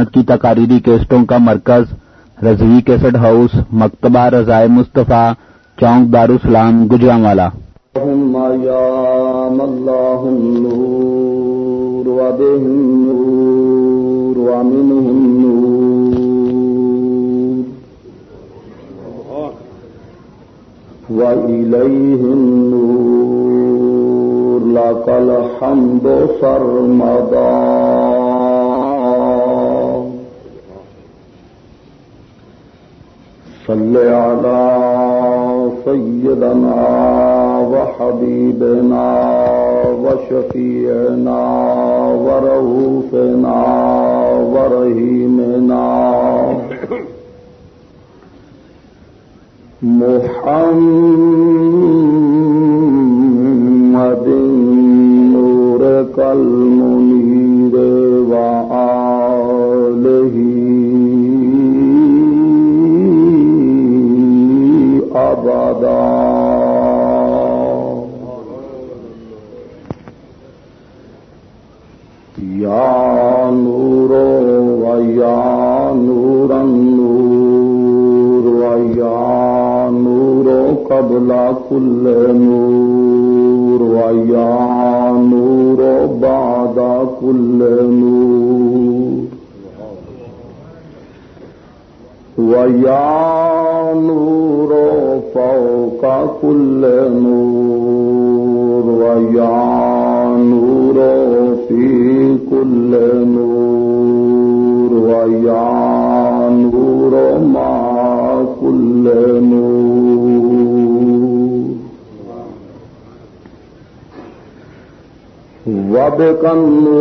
سنت کی تقاریری کیسٹوں کا مرکز، رضوی کیسٹ ہاؤس، مکتبہ رضائے مصطفیٰ، چونک دارالسلام گجرا والا وإليه النور لك الحمد سرمدا صل على سيدنا وحبيبنا وشفيعنا ورؤوفنا ورحيمنا محمد نور کل قبل كل نور ويا نور بعد كل نور ويا نور فوق كل نور ويا نور في كل نور ويا مع كل نور وبك النور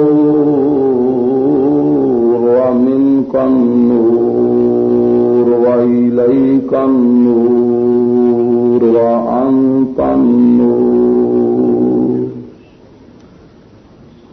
ومنك النور وإليك النور وأنت النور والنور النور والنور على كل صل على نور كالانور وآله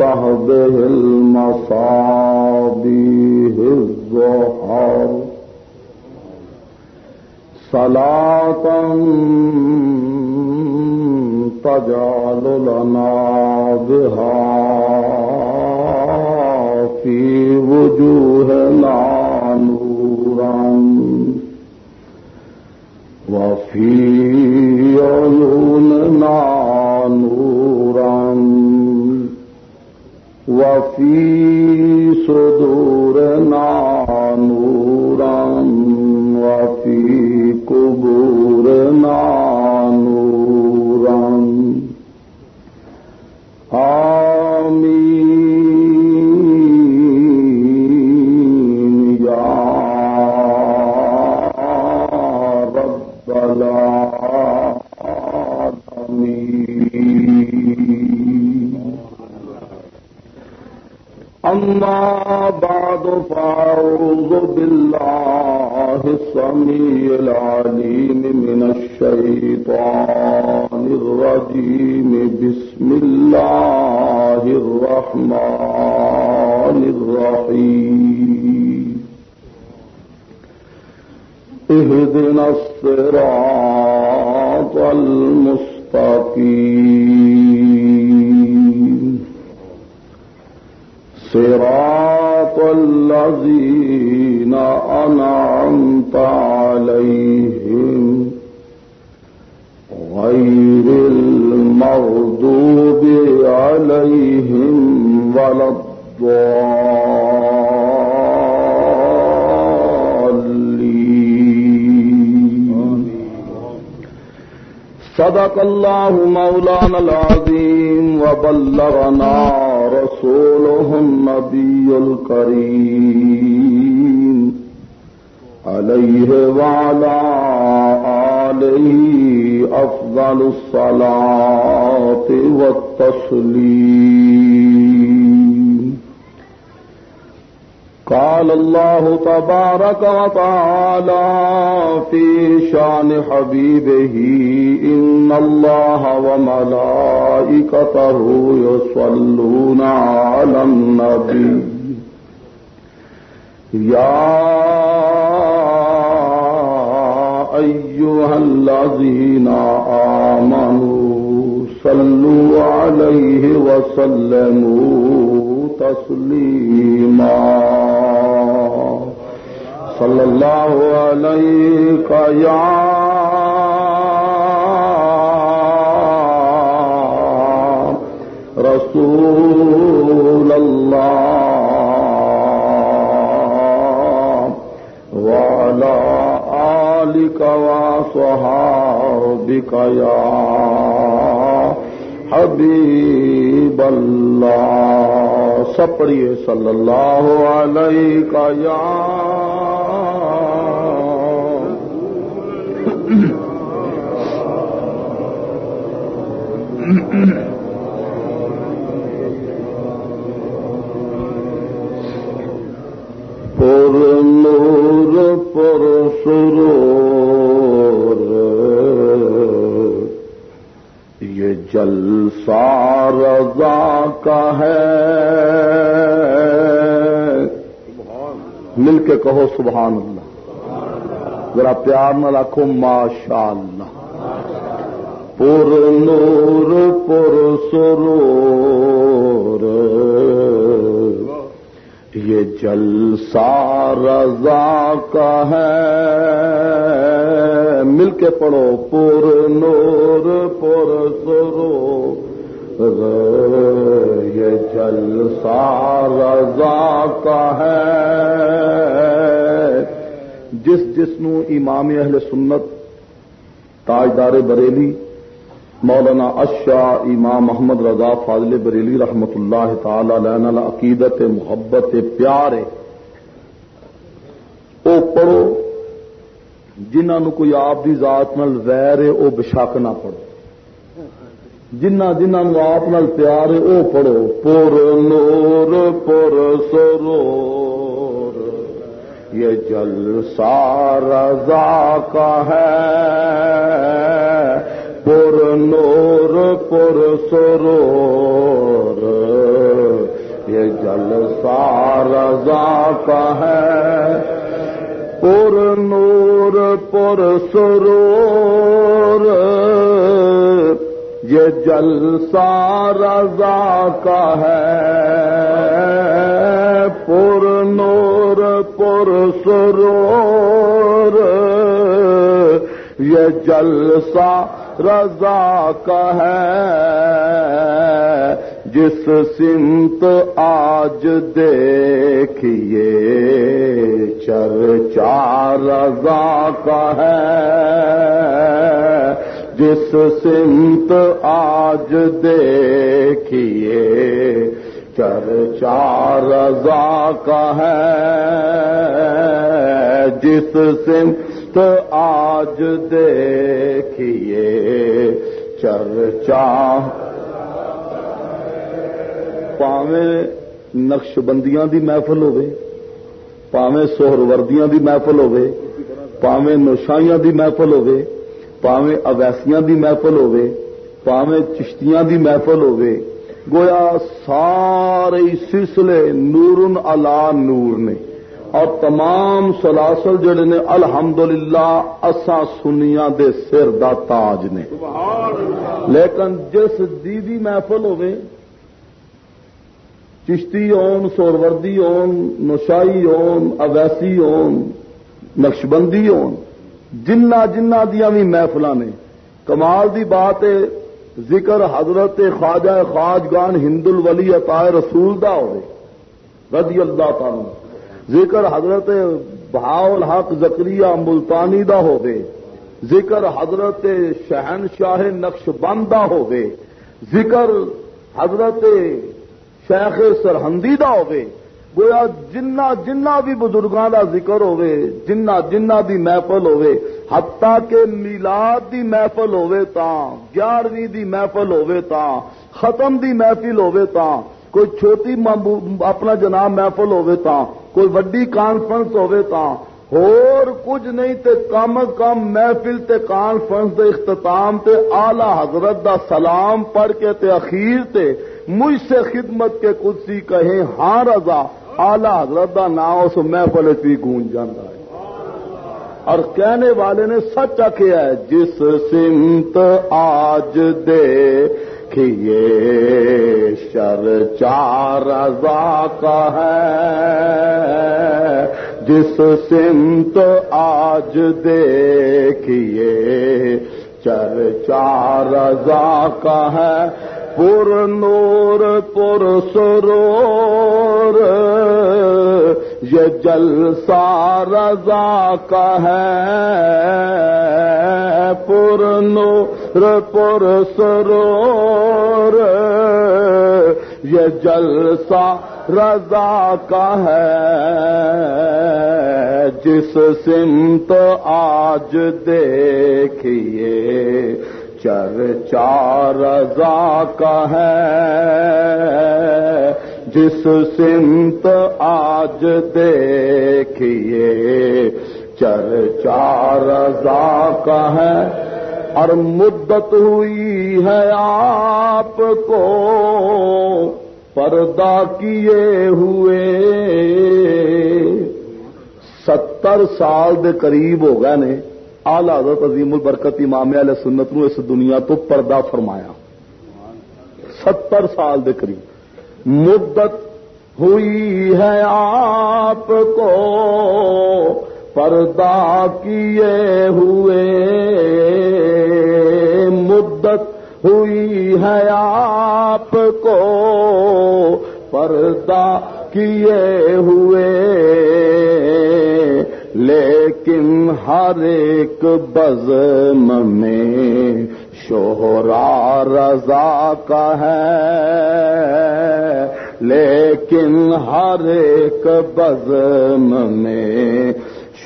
وصحبه المصابيه الزهر صلاة تجعل لنا بها في وجوهنا نورا وفي عيوننا وفي صدورنا أما بعد فأعوذ بالله السميع العليم من الشيطان الرجيم. بسم الله الرحمن الرحيم. اهدنا الصراط المستقيم. صراط الذين أنعمت عليهم غير المغضوب عليهم ولا الضالين. صدق الله مولانا العظيم وبلغنا رسوله النبي الكريم عليه وعلى آله أفضل الصلاة والتسليم. قال الله تبارك وتعالى في شان حبيبه إن الله وملائكته يصلون على النبي. يا أيها الذين آمنوا صلوا عليه وسلموا تسليما. صلى الله عليك يا رسول الله وعلى آلك وصحابك يا حبیب اللہ سب پڑھیے صلی اللہ علیہ کا یا جلسہ رضا کا ہے۔ مل کے کہو سبحان اللہ۔ ذرا پیار نہ رکھو ماشاء اللہ پر نور، پر سرور۔ یہ جلسہ رضا کا ہے۔ مل کے پڑھو پر نور، پر سرو۔ یہ جلسہ رضا کا ہے۔ جس جس نو امام اہل سنت تاجدار بریلی مولانا اشا امام محمد رضا فاضل بریلی رحمت اللہ تعالی علیہ عقیدت محبت پیارے او پڑھو جنہوں کوئی آپ دی ذات نال ویر ہے، او بشک نہ پڑھو۔ جنہ جنہوں آپ نال پیار ہے، او پڑھو۔ پور نور پور سرور۔ یہ جل رضا کا ہے۔ پر نور، پر سرور۔ یہ جل رضا کا ہے۔ پر نور، پر سرور۔ یہ جل رضا کا ہے۔ پر نور، پر سرور۔ یہ جلسہ رضا کا ہے، جس سمت آج دیکھیے، چرچا رضا کا ہے۔ جس سمت آج دیکھیے، چرچا رضا کا ہے۔ جس سمت آج آج دیکھیے چرچا پاویں نقش بندیاں دی محفل ہوے پاویں سوہر وردیاں دی محفل ہوے پاویں نوشائیاں دی محفل ہوے پاویں اویسیاں دی محفل ہوے پاویں چشتیاں دی محفل ہوے گویا سارے سلسلے نورن علا نور نے۔ اور تمام سلاسل جڑے نے الحمدللہ اساں سنیاں دے سر دا تاج نے۔ لیکن جس دیدی محفل ہوے چشتی اون سوروردی اون نشائی اون اویسی اون نقشبندی اون جنہ جنہ دیا بھی محفل نے۔ کمال دی بات ہے ذکر حضرت خواجہ خواجگان ہند الولی عطا رسول دا ہوئے رضی اللہ تعالی ذکر حضرت بہاؤ الحق زکریہ ملتانی دا ہوئے ذکر حضرت شہن شاہ نقش بند دا ہوئے ذکر حضرت شیخ سرحندی دا ہوئے گویا جنہ جنہ بھی بزرگاں دا ذکر ہوئے جنہ جنہ دی محفل ہوئے حتیٰ کہ میلاد دی محفل ہوئے تا، گیارہویں دی محفل ہوئے تا، ختم دی محفل ہوئے تا، کوئی چھوٹی اپنا جناب محفل ہوئے تا۔ کوئی وڈی کانفرنس ہوے تا اور کچھ نہیں تے کم کم محفل تے کانفرنس دے اختتام تے آلہ حضرت دا سلام پڑھ کے تے اخیر تے مجھ سے خدمت کے قدسی کہیں ہاں رضا آلہ حضرت دا نام اس محفل بھی گونج جاتا ہے۔ اور کہنے والے نے سچ آخیا ہے، جس سمت آج دے شر چار رضا کا ہے۔ جس سمت آج دیکھیے چر چار رضا کا ہے۔ پور نور پور سرور یہ جل رضا کا ہے پور نور پور سرور یہ جل رضا کا ہے جس سمت آج دیکھیے چر چار رضا کا ہے۔ جس سمت آج دیکھیے، چر چار رضا کا ہے۔ اور مدت ہوئی ہے آپ کو، پردہ کیے ہوئے۔ ستر سال دے قریب ہو گئے نے۔ آلہ حضرت عظیم البرکت امام علیہ سنت نو اس دنیا تو پردہ فرمایا۔ ستر سال دے قریب۔ مدت ہوئی ہے آپ کو۔ پردہ کیے ہوئے۔ مدت ہوئی ہے آپ کو۔ پردہ کیے ہوئے۔ لیکن ہر ایک بزم میں شوہرا رضا کا ہے۔ لیکن ہر ایک بزم میں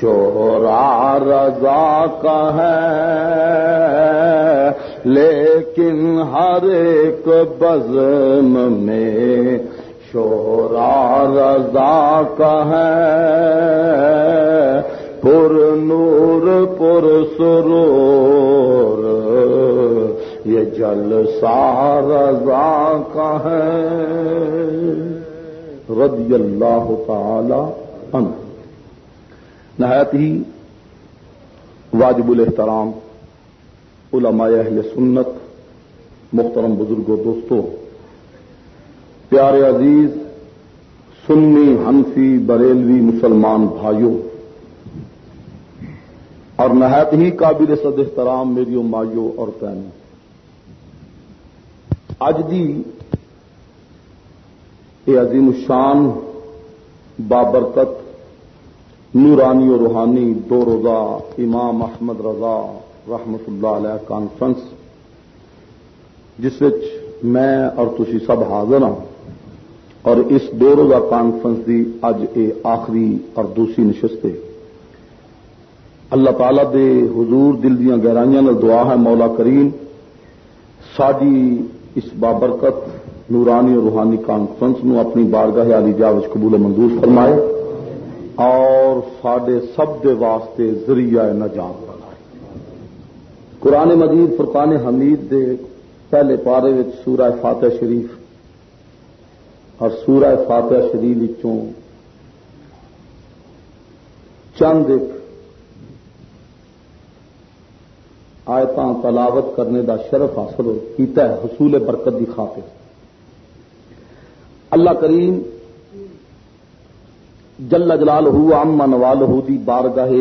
شوہرا رضا کا ہے۔ لیکن ہر ایک بزم میں شورا رضا کا ہے۔ پر نور، پر سرور، یہ جل رضا کا ہے۔ رضی اللہ تعالی عنہ۔ نہایت ہی واجب الاحترام، علماء اہل سنت، محترم بزرگوں دوستوں پیارے عزیز، سنی ہنفی بریلوی مسلمان بھائیوں، اور نہایت ہی قابل صد احترام میری مائیوں اور پہنوں اج دی یہ عظیم شان بابرکت، نورانی و روحانی دو روزہ امام احمد رضا رحمت اللہ علیہ کانفرنس جس میں اور تھی سب حاضر ہوں۔ اور اس دو روزہ کانفرنس دی اج اے آخری اور دوسری نشست اللہ تعالی دے حضور دل دیا گہرائیاں دعا ہے مولا کریم۔ ساری اس بابرکت نورانی اور روحانی کانفرنس نو اپنی بارگاہ علی جاوج قبول منظور فرمائے اور سڈے سب دے واسطے ذریعہ نجات بنائے۔ قرآن مجید فرقان حمید دے پہلے پارے سورہ فاتح شریف اور سورہ فاتح شریف چند ایک تلاوت کرنے دا شرف حاصل کیتا ہے، حصول برکت کی خاطر۔ اللہ کریم جل جلال ہو اما نوال ہو دی بارگاہ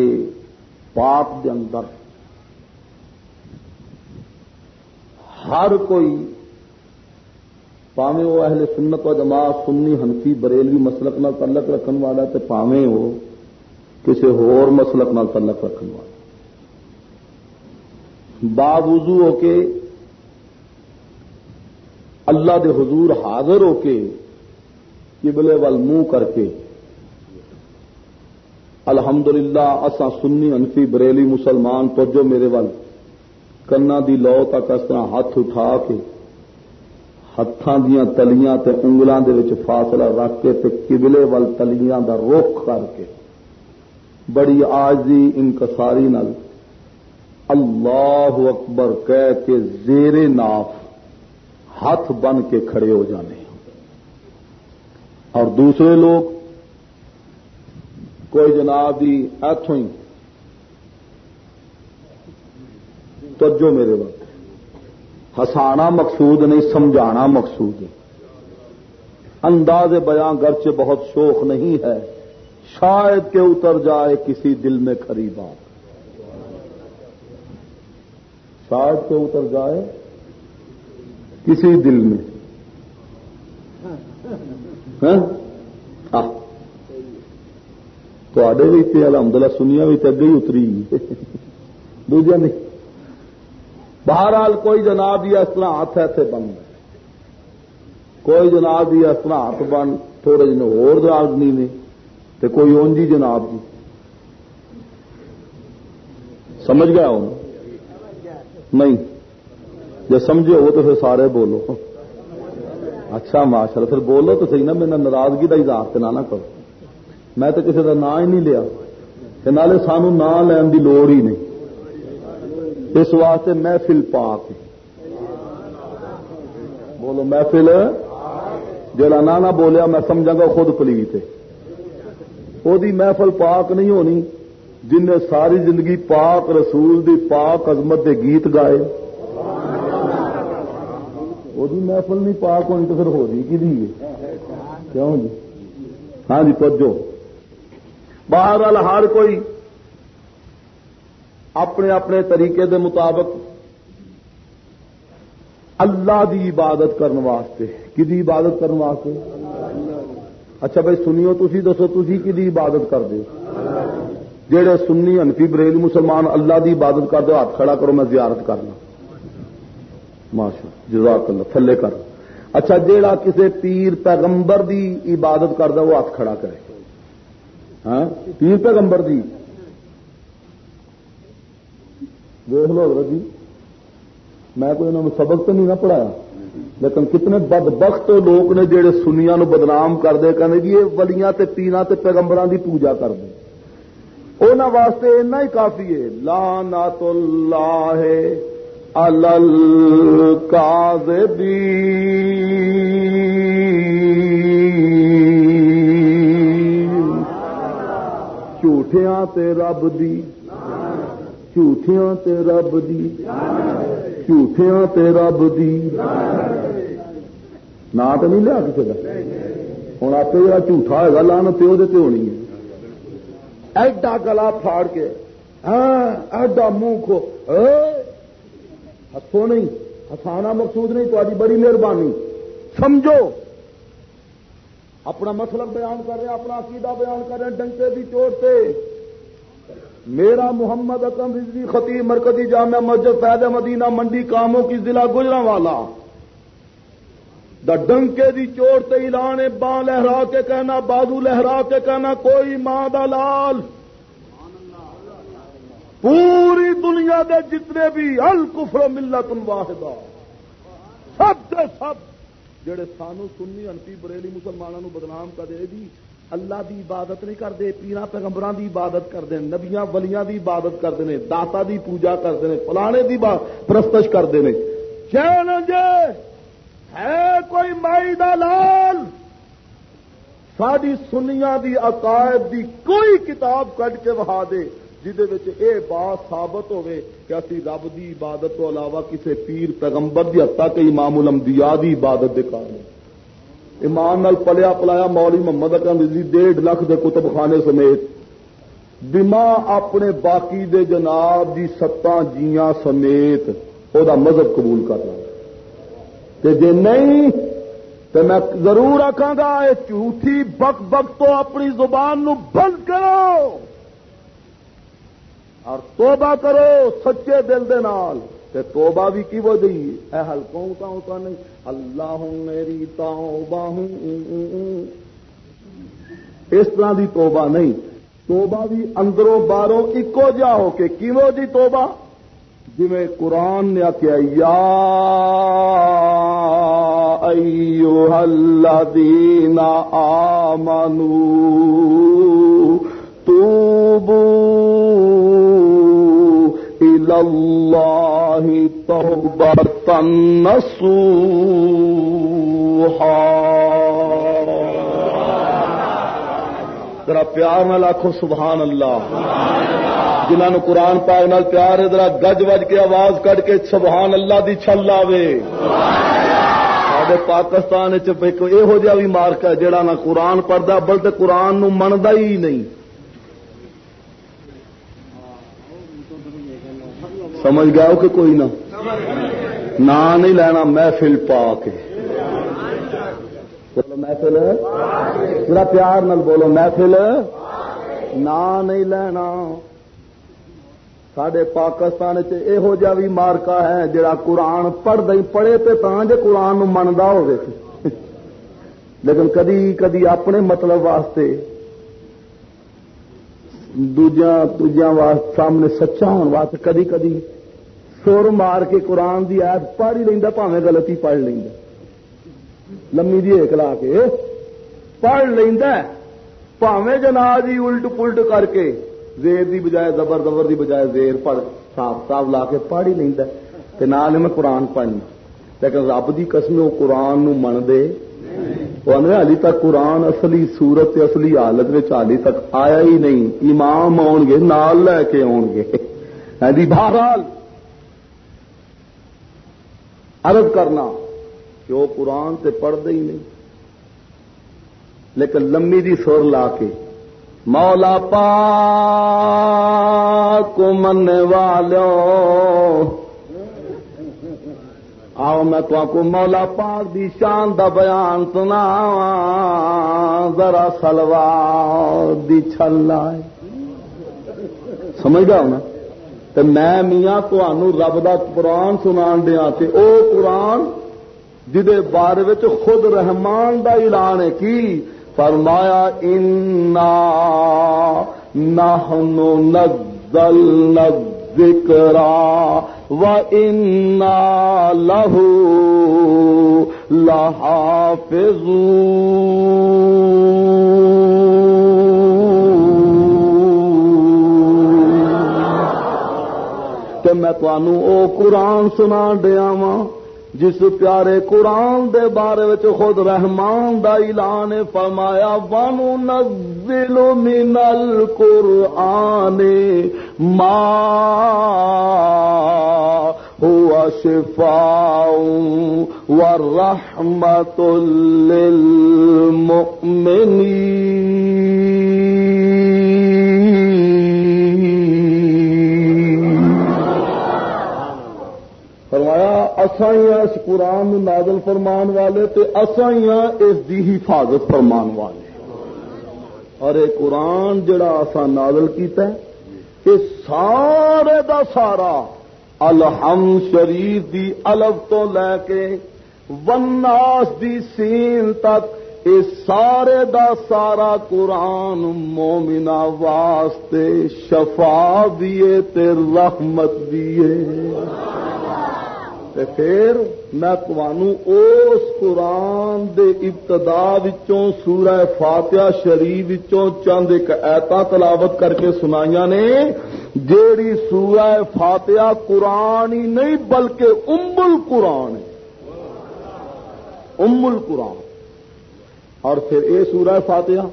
پاک دے اندر ہر کوئی پاویں وہ اہل سنت و جماعت سنی ہنفی بریلوی مسلک نال تعلق رکھن والا تے پاویں وہ کسی ہور مسلک نال تعلق رکھن والا۔ باوضو ہو کے اللہ دے حضور حاضر ہو کے قبلے وال منہ کر کے الحمدللہ اساں سنی انفی بریلی مسلمان توجہ میرے وال کنا دی لو تک اس طرح ہاتھ اٹھا کے ہاتھوں دیا تلیاں تے انگلوں دے وچ فاصلہ رکھ کے تے قبلے ول تلیاں دا رخ کر کے۔ بڑی آجی انکساری نل اللہ اکبر کہہ کے زیر ناف ہاتھ بن کے کھڑے ہو جانے۔ اور دوسرے لوگ، کوئی جناب دی ایتھوں ہی۔ توجہ میرے وقت ہسانا مقصود نہیں، سمجھانا مقصود ہے۔ انداز بیاں گرچہ بہت شوق نہیں ہے، شاید کہ اتر جائے کسی دل میں کھری بات۔ شاید کہ اتر جائے کسی دل میں۔ ہاں؟ تو آڈے بھی اتنے الحمد للہ سنیا بھی تو اگے ہی اتری۔ دوجا نہیں۔ بہرحال کوئی جناب یہ اصل ہاتھ ایسے بن کوئی جناب یہ اصل ہاتھ بن تھوڑے جن ہوجنی نے تو کوئی اونجی جناب جی۔ سمجھ گیا ہوں؟ نہیں۔ جب سمجھے ہو تو پھر سارے بولو۔ اچھا ماشاء پھر بولو تو صحیح نا میرا ناراضگی کا اظہار نہ کرو میں تو کسی کا نام ہی نہیں لیا۔ نالے سانو نام لین کی لوڑ ہی نہیں۔ اس واسطے محفل پاک بولو محفل۔ جڑا نہ بولیا میں سمجھا گا خود پلیت وہ محفل پاک نہیں ہونی۔ جن نے ساری زندگی پاک رسول دی پاک عظمت دے گیت گائے۔ وہ محفل نہیں پاک ہونی تو پھر ہو رہی کی کیوں جی؟ ہاں جی پجو باہر ہر کوئی اپنے اپنے طریقے دے مطابق اللہ دی عبادت کرنے واسطے۔ کی عبادت کرنے واسطے؟ اچھا بھائی سنیو تھی دسو تھی کی عبادت کر دو جہے سنی انفی بریل مسلمان اللہ دی عبادت کر دو ہاتھ کھڑا کرو، میں زیارت کرنا۔ ماشا جزاک اللہ، تھلے کر۔ اچھا جیڑا کسے پیر پیغمبر دی عبادت کرتا وہ ہاتھ کھڑا کرے۔ ہاں؟ پیر پیغمبر دی دیکھ لو حضرت جی میں کوئی انہوں نے سبق تو نہیں نہ پڑھایا، لیکن کتنے بد بخت لوگ نے جہے سنیا نو بدنام کرتے کہنے جی یہ ولیاں تے پینا تے پیغمبران دی پوجا کرتے انہوں واسطے اینا ہی کافی ہے۔ لا نات اللہ الکاذبین۔ جھوٹیاں تے رب دی جھوٹیاں تے رب دی جھوٹیاں تے رب دی نا تو نہیں لیا کسی کا ہوں آپ جا جھوٹا ہوگا لان پیو دے ہونی ہے ایڈا گلا پھاڑ کے ہاں، ایڈا منہ کھو ہسو نہیں ہسانا مقصود نہیں تاری بڑی مہربانی سمجھو اپنا مسلک بیان کر رہے اپنا عقیدہ بیان کر رہے ڈنکے کی چوٹ سے میرا محمد اکم رضوی خطیب مرکزی جامع مسجد فید مدینہ منڈی کاموں کی ضلع گجرا والا۔ دا ڈنکے دی چوٹ تے اعلان باں لہرا کے کہنا، بازو لہرا کے کہنا، کوئی ماں دا لال۔ پوری دنیا دے جتنے بھی الکفر ملت واحدہ، سب سے سب، جڑے سانو سنی انتی بریلی مسلمانوں بدنام کر دے دی اللہ دی عبادت نہیں کرتے پیرا پیغمبر دی عبادت کرتے نبیاں، ولیاں دی عبادت کرتے ہیں، داتا دی پوجا کرتے ہیں، فلانے دی پرستش کرتے ہیں۔ چیلنج ہے کوئی مائی دلال ساری سنیا دی عقائد دی کوئی کتاب کٹ کے وہا دے جہد اے بات ثابت ہوئے کہ اسی رب دی عبادت تو علاوہ کسی پیر پیغمبر دی حتا کہ امام الانبیاء دی عبادت دے کارن۔ ایمان نال پلیا پلایا مولی محمد اکرم رضی ڈیڑھ لاکھ دے کتب خانے سمیت۔ بما اپنے باقی دے جناب دی ستاں جیاں سمیت او دا مذہب قبول کر رہا تے جے نہیں تو میں ضرور آخا گا یہ جھوٹھی بک بک تو اپنی زبان نو بند کرو۔ اور توبہ کرو سچے دل دے نال۔ تے توبہ بھی کی وجہ اے ہلکوں کا ہوتا نہیں۔ اللہ میری توبہ ہوں۔ اس طرح دی توبہ نہیں۔ توبہ بھی اندروں باروں اکو جا ہو کے کیوں جی توبہ؟ جی قرآن نے آخیا یا أيها الذين آمنوا توبوا إلى الله توبة نصوحا. ذرا پیار نہ لاکھو سبحان اللہ جنہوں نے قرآن پاک نال پیار ہے، ذرا گج وج کے آواز کٹ کے سبحان اللہ دی چھل لاوے سارے پاکستان یہو جہا بھی مارک ہے جہاں نہ قرآن پڑھتا بلکہ قرآن نو منتا ہی نہیں. سمجھ گیا ہو کہ کوئی نہ؟ نہیں لینا، محفل پا کے بولو محفل۔ ذرا پیار نال بولو محفل۔ نہ نہیں لینا۔ سڈے پاکستان چہو جہ بھی مارکا ہے جڑا قرآن پڑھ دیں پڑھے تو جے قرآن منتا ہو لیکن کدی کدی اپنے مطلب واسطے دوجا دوجا سامنے سچا ہونے واسطے کدی کدی سر مار کے قرآن کی ایت پڑھ ہی لینا پاوے غلطی پڑھ لینا لمی دی جی ایک لا کے۔ پڑھ لینا پاوے جنا جی الٹ پلٹ کر کے زیر دی بجائے زبر زبر دی بجائے زیر پڑھ، صاف صاف لا کے پڑھ ہی لینا تے نال میں قرآن پڑھنا لیکن رب دی قسم وہ قرآن نو من دے ہلی تک قرآن اصلی صورت اصلی حالت ہلی تک آیا ہی نہیں۔ امام آن گے، نال لے کے آن گے۔ ہاں جی، بہرحال عرض کرنا کہ وہ قرآن سے پڑھتے ہی نہیں۔ لیکن لمی دی سر لا کے، مولا پا کو من والو۔ آؤ میں تو کو مولا پاک دی شان دا بیان سنا ذرا سلوار دی چھل آئے سمجھ گا نا؟ تو میں میاں تو رب دا قرآن سنا دیا او قرآن جدے بارے خود رحمان دا اعلان ہے کی؟ فرمایا، انا نحن نزلنا الذکر و انا له لحافظون. میں تنوع او قرآن سنا دیا وا جس پیارے قرآن دے بارے وچ خود رحمان دا اعلان فرمایا وانو نزل من القرآن ما هو شفاء ورحمة للمؤمنين فرمایا اسائیاں اس قرآن نازل فرمان والے تے اسائیاں اس دی حفاظت فرمان والے. اور یہ قرآن جڑا اسا نازل کیتا ہے، یہ سارے دا سارا الحم شریف دی الف تو لے کے وناس دی سین تک یہ سارے دا سارا قرآن مومنا واسطے شفا دیے تے رحمت دیے تے پھر میں تمہوں اس قرآن دے ابتدا وچوں سورہ فاتحہ شریف وچوں چند ایک ایتا تلاوت کر کے سنائیاں نے، جیڑی سورہ فاتحہ قرآن ہی نہیں بلکہ ام القرآن ہے۔ ام القرآن اور پھر اے سورہ فاتحہ،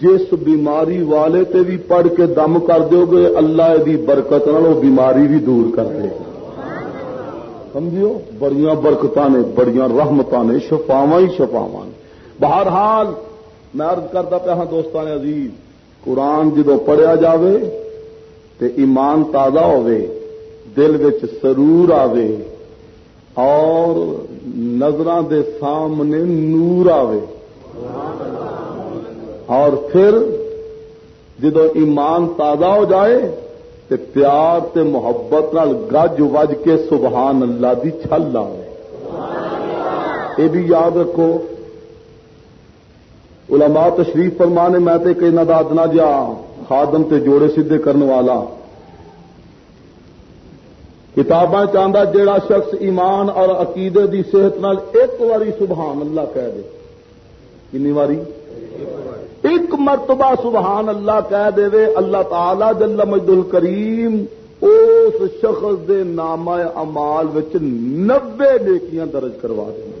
جس بیماری والے تے بھی پڑھ کے دم کر دو گے، اللہ دی برکت نال وہ بیماری بھی دور کر دے گا۔ سمجھو بڑیاں برکت نے، بڑیاں رحمت نے شفاوا ہی شفاوا نے۔ بہرحال میں ارد کرتا پیا ہاں دوستان عزیز، قرآن جدو پڑھیا جاوے تے ایمان تازہ ہوے دل وچ سرور آوے اور نظر دے سامنے نور آوے۔ اور پھر جدو ایمان تازہ ہو جائے تے پیار تے محبت نال گج وج کے سبحان اللہ دی چھل لاوے یہ بھی یاد رکھو، علماء تشریف فرمانے، میں تے کہ نہ دادنا جا خادم تے جوڑے سیدھے کرنے والا۔ کتاباں چاہتا جیڑا شخص ایمان اور عقیدے دی صحت نال ایک واری سبحان اللہ کہہ دے۔ کنی واری؟ ایک مرتبہ سبحان اللہ کہہ دے اللہ تعالی جل مجد الکریم اس شخص دے نام امال نبے نیکیاں درج کروا دیں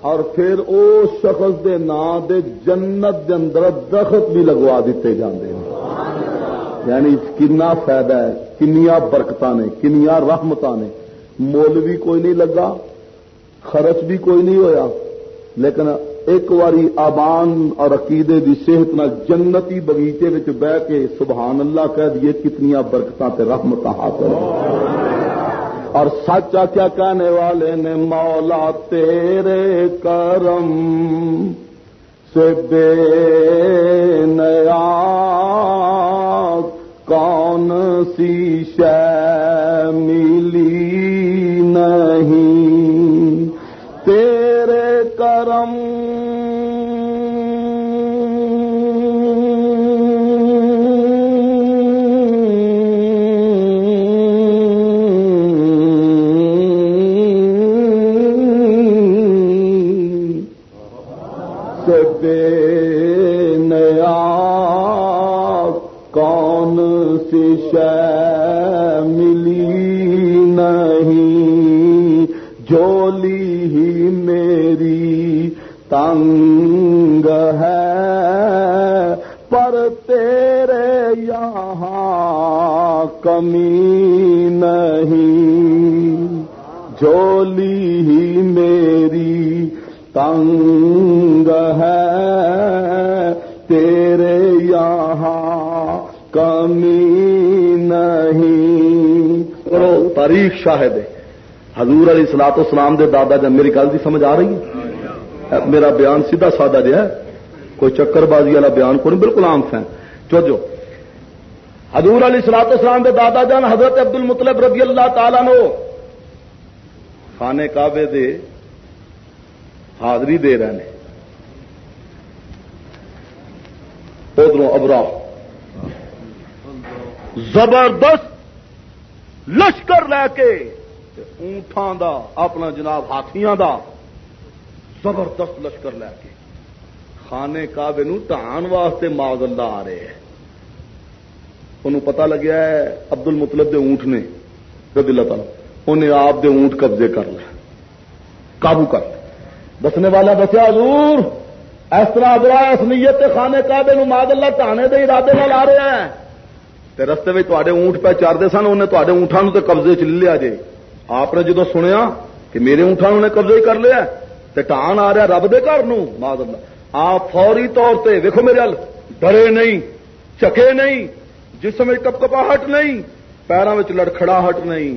اور پھر اس شخص دے نام دے جنت دے اندر درخت بھی لگوا دیتے جاندے ہیں۔ یعنی کنا فائدہ ہے، کنیا برکت نے، کنیا رحمت نے۔ مول بھی کوئی نہیں لگا، خرچ بھی کوئی نہیں ہویا، لیکن ایک واری آبان اور عقیدے دی صحت نہ جنتی بغیچے بہ کے سبحان اللہ کہہ دیے کتنی برکت رحمت حاصل اور سچا کیا کہنے والے نے، مولا تیرے کرم سے بے نیا کون سی شہ ملی نہیں؟ تیرے کرم تنگ ہے، پر تیرے یہاں کمی نہیں۔ جولی ہی میری تنگ ہے، تیرے یہاں کمی نہیں۔ تاریخ شاہد ہے۔ حضور علیہ سلاط اسلام دے دادا جب میری گل کی سمجھ آ رہی ہے؟ میرا بیان سیدھا سادہ جہا کوئی چکر بازی والا بیان کو نہیں، بالکل عام فین جو جو۔ حضور علی سلاط اسلام کے دادا جان حضرت عبد المطلب رضی اللہ تعالی نو خانے کعبے دے حاضری دے رہے ہیں۔ ادھر ابرا۔ زبردست لشکر لے کے اونٹان دا، اپنا جناب ہاتھیاں دا زبردست لشکر لے کے خانے کابے ٹان واسطے ماض اللہ آ رہے ہیں۔ انہوں پتا لگیا ہے ابد ال مطلب اونٹ نے، رضی اللہ تعالی، انہیں آپ دے اونٹ قبضے کر لیا قابو کر دسنے والا دسیا، حضور، اس طرح برا اس نیت خانے کابے نو ماض اللہ ٹانے دے ارادے نال آ رہے ہیں۔ تے رستے میں تے اونٹ پہ چارتے سن، انہیں تے اونٹان تے قبضے چ لیا جے۔ آپ نے جدو سنیا کہ میرے اونٹان نے قبضے ہی کر لیا ٹان آ رہا رب دے گھر ماد اللہ۔ آپ فوری طور سے ویکو میرے ہل ڈرے نہیں چکے نہیں، جسم کپ کپاہٹ نہیں پیروں میں لڑکھڑاہٹ نہیں،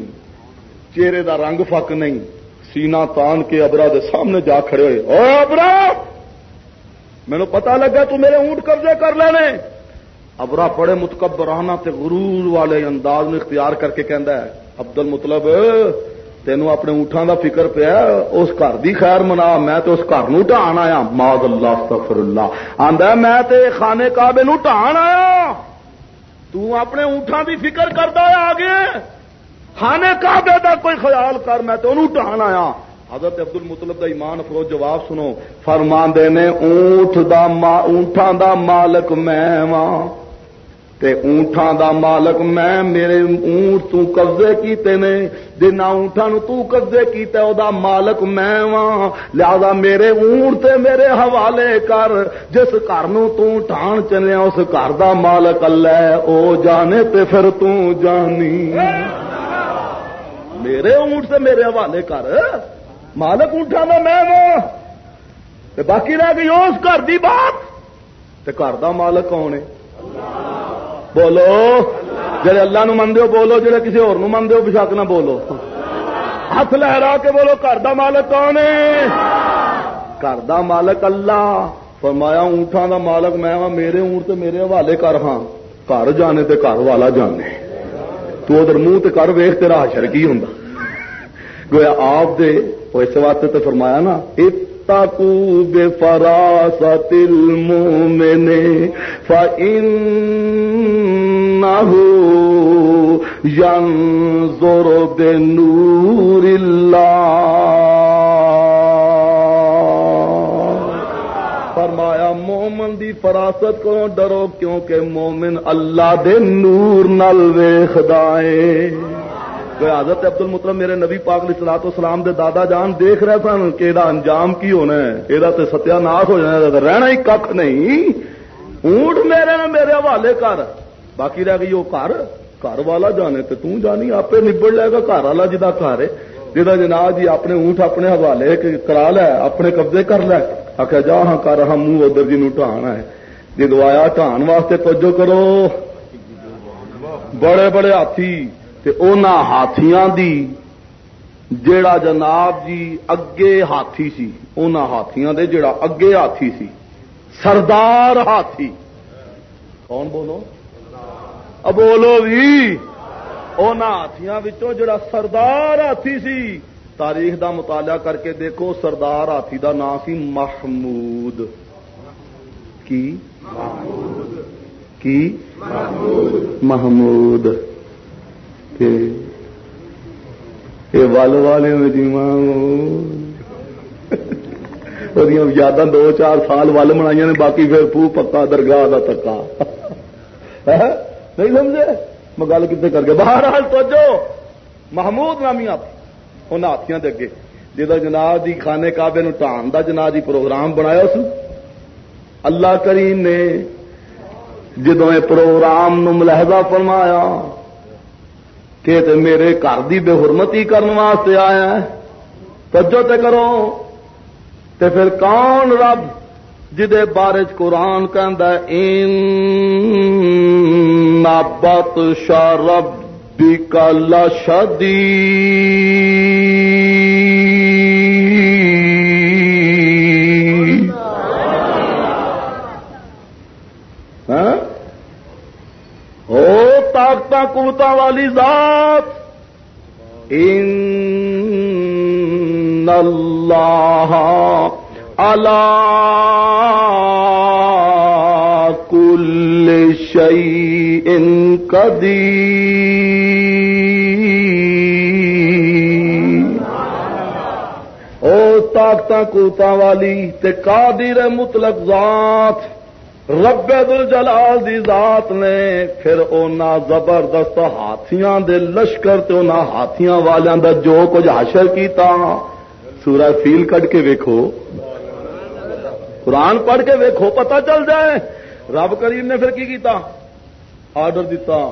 چہرے دا رنگ فک نہیں سینا تان کے ابرا دے سامنے جا کھڑے ہوئے۔ او ابرا! مینو پتا لگا تو میرے اونٹ قبضے کر لینے ابرا پڑے متکبرانہ تے غرور والے انداز میں اختیار کر کے کہندا ہے عبد المطلب تینوں اپنے اونٹان دا فکر پیا، اس گھر دی خیر منا، میں تو اس گھر نو ٹان آیا۔ ماض اللہ سفر اللہ۔ آندا میں تے خانے کعبے نو ٹان آیا۔ تو اپنے اونٹان دی فکر کردا ہے آگے۔ خانے کعبے دا کوئی خیال کر، میں تو انہوں ٹان آیا۔ حضرت عبد المطلب دا ایمان افروز جواب سنو۔ فرمان دے نے اونٹ دا ما اونٹاں دا مالک میں واں۔ تے اونٹاں دا مالک میں میرے اونٹ تو قبضے کیتے نے جنا اونٹاں تو قبضے کیتے او دا مالک میں واں۔ لہذا میرے اونٹ تے میرے حوالے کر، جس گھر نو تو ٹھان چلیا اس گھر دا مالک اللہ او جانے تے پھر تو جانی۔ میرے اونٹ سے میرے حوالے کر۔ مالک اونٹاں دا میں واں۔ تے باقی رہ گئی اس گھر دی بات۔ تے گھر دا مالک کون ہے؟ بولو۔ جڑے اللہ نو مندو بولو، جڑے کسی اور مندو بشک نہ بولو۔ ہاتھ لہرا کے بولو، گھر کا مالک کون ہے؟ گھر کا مالک اللہ۔ فرمایا اونٹان دا مالک میں ہاں میرے اونٹ تے میرے حوالے کر ہاں۔ گھر جانے تے گھر والا جانے۔ تو ادھر منہ تے کر ویخ تیرا حشر کی ہوں گویا آپ دے اس واسطے تے فرمایا نا تاکو بے فراست المومن فإنه ينظر بنور الله. فرمایا، مومن دی فراست کو ڈرو کیونکہ مومن اللہ دے نور نل ویخدا ہے حضرت عبد المطلب میرے نبی پاک علیہ سلاط اسلام دے دادا جان دیکھ رہے سن کہ یہ انجام کی ہونا ہے یہ ستیا ناش ہو جانا رہنا ہی کھ نہیں۔ اونٹ میرے نے میرے حوالے کر۔ باقی رہ گئی وہ گھر گھر والا جانے تو توں جانی آپ نبڑ لے گا، گھر والا جی جا گھر ہے۔ جہاں جناب جی اپنے اونٹ اپنے حوالے کرا لے، اپنے قبضے کر لے۔ آخیا جا ہاں کر ہاں منہ ادھر جی ٹھانا ہے۔ جدو آیا ٹھان واسطے توجہ کرو۔ بڑے بڑے ہاتھی۔ ہاتھیاں دی، جیڑا جناب جی اگے ہاتھی سی ان ہاتھیاں دے جیڑا اگے ہاتھی سی۔ سردار ہاتھی۔ کون بولو؟ بولو جی۔ بھی ان ہاتھیاں جڑا سردار ہاتھی سی۔ تاریخ دا مطالعہ کر کے دیکھو، سردار ہاتھی دا نام سی محمود۔ کی؟ کی؟ محمود۔ جی یہ ول والے یاداں دو چار سال ول منائی نے، باقی پھر پو پکا، درگاہ کا تکا۔ ہاں؟ نہیں سمجھے؟ میں گل کتنے کر کے۔ باہر حال توجہ، محمود نامی ہاتھی ان ہاتھیاں اگے۔ جہاں جناب جی خانے کابے ٹان کا جناب جی پروگرام بنایا اس اللہ کریم نے جدو یہ پروگرام نو ملحظہ فرمایا کہ تے میرے گھر کی بے حرمتی کرنے واسطے آیا ہے۔ توجہ تے کرو۔ تے پھر کون رب جدے بارے قرآن کہت شرب بت کل شدی طاقت قوت والی ذات۔ ان اللہ اللہ کل شعی ان کدی او طاقت قوت والی تے قادر مطلق ذات۔ رب دل جلال دی ذات نے، پھر اونا زبردست ہاتھیاں دے لشکر تے اونا ہاتھیاں والیاں دا جو کچھ حشر کیتا۔ سورہ فیل کٹ کے ویکھو۔ قرآن پڑھ کے ویکھو، پتہ چل جائے۔ رب کریم نے پھر کی کیتا؟ آرڈر دیتا۔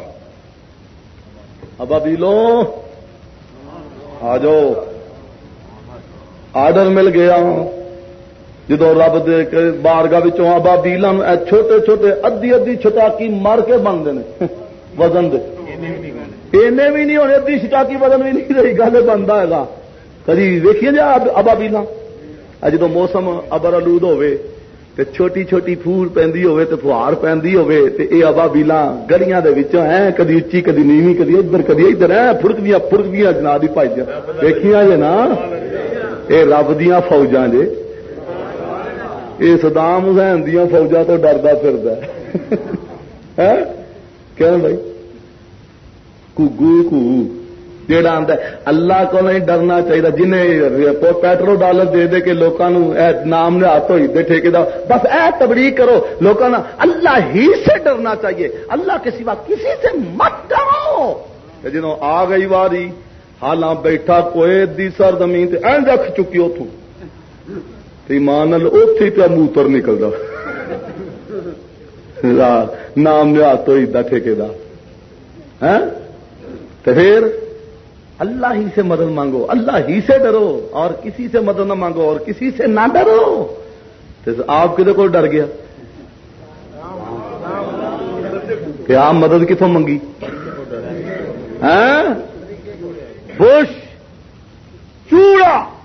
ابا بیلو آ جاؤ آرڈر مل گیا۔ جدو رب دے بارگاہ آبا بیلان چھوٹے چھوٹے ادی ادی چھٹاکی مار کے بنتے ہیں وزن دے۔ اینے بھی نہیں ہونے ادی چھٹاکی وزن بھی نہیں رہی، گل بنتا ہے کدی ویکھیے جی ابا بیلا جدو موسم ابر آلود ہوے تے چھوٹی چھوٹی پھول پی ہوے تے فہار پی ہوے تے اے ابا گلیاں دے وچوں ہیں، کدی اچھی کدی نیوی کدی ادھر کدی ادھر ہیں پھڑکدیاں پھڑکدیاں جناب دی پائی دیکھیاں جے جی نا؟ اے رب دیاں فوجاں جے۔ یہ سدام حسین دیا فوجا تو ڈردا پھر بھائی گو جا اللہ کو نہیں ڈرنا چاہیے جنہیں پیٹرول ڈالر دے دے کے لوگوں نام نے ہاتھ ہوئی دے ٹھیک بس اے تبلیغ کرو۔ لوگوں اللہ ہی سے ڈرنا چاہیے۔ اللہ کے سوا کسی سے مت ڈرو۔ جنوں آ گئی واری، حالاں بیٹھا کوئی دی سر زمین رکھ چکی اتوں ایمان اتے پیا موتر نکلتا نام لیا تو ٹھیکے دا۔ ہاں؟ پھر اللہ ہی سے مدد مانگو، اللہ ہی سے ڈرو، اور کسی سے مدد نہ مانگو، اور کسی سے نہ ڈرو۔ آپ کدے کو ڈر گیا؟ کہ آپ مدد کتوں منگی ہاں؟ بش، چوڑا۔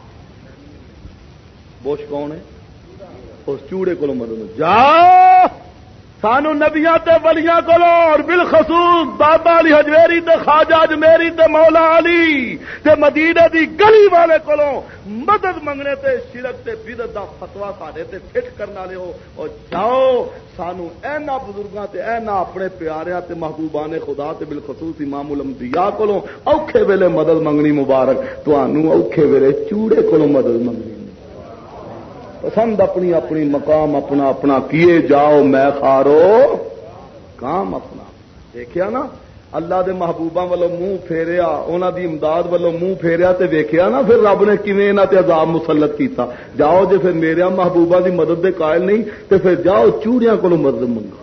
بوش کون ہے؟ اس چوڑے کو مدد جا! سانو نبیاں تے ولیاں کولو اور بالخصوص بابا علی حجویری تے خواجہ اجمیری تے مولا علی تے مدینے دی گلی والے کولو مدد منگنے تے شرک تے بدت دا فتوا ساڈے تے فٹ کرن والے ہو۔ اور جاؤ، سانو اینا بزرگاں تے اینا اپنے پیاریاں تے محبوبان خدا تے بالخصوص امام الانبیاء کولو اوکھے ویلے مدد منگنی مبارک، تانوں اوکھے ویلے چوڑے کولو مدد منگنی۔ پسند اپنی اپنی مقام اپنا اپنا کیے جاؤ میں خارو کام اپنا دیکھیا نا اللہ دے محبوبہ والوں منہ پھیریا انہوں دی امداد والوں منہ پھیریا تے ویکھیا نا پھر رب نے کیویں انہاں تے عذاب مسلط کیتا۔ جاؤ جے پھر میرے محبوبہ دی مدد دے قائل نہیں تے پھر جاؤ چوڑیاں کولوں مدد منگو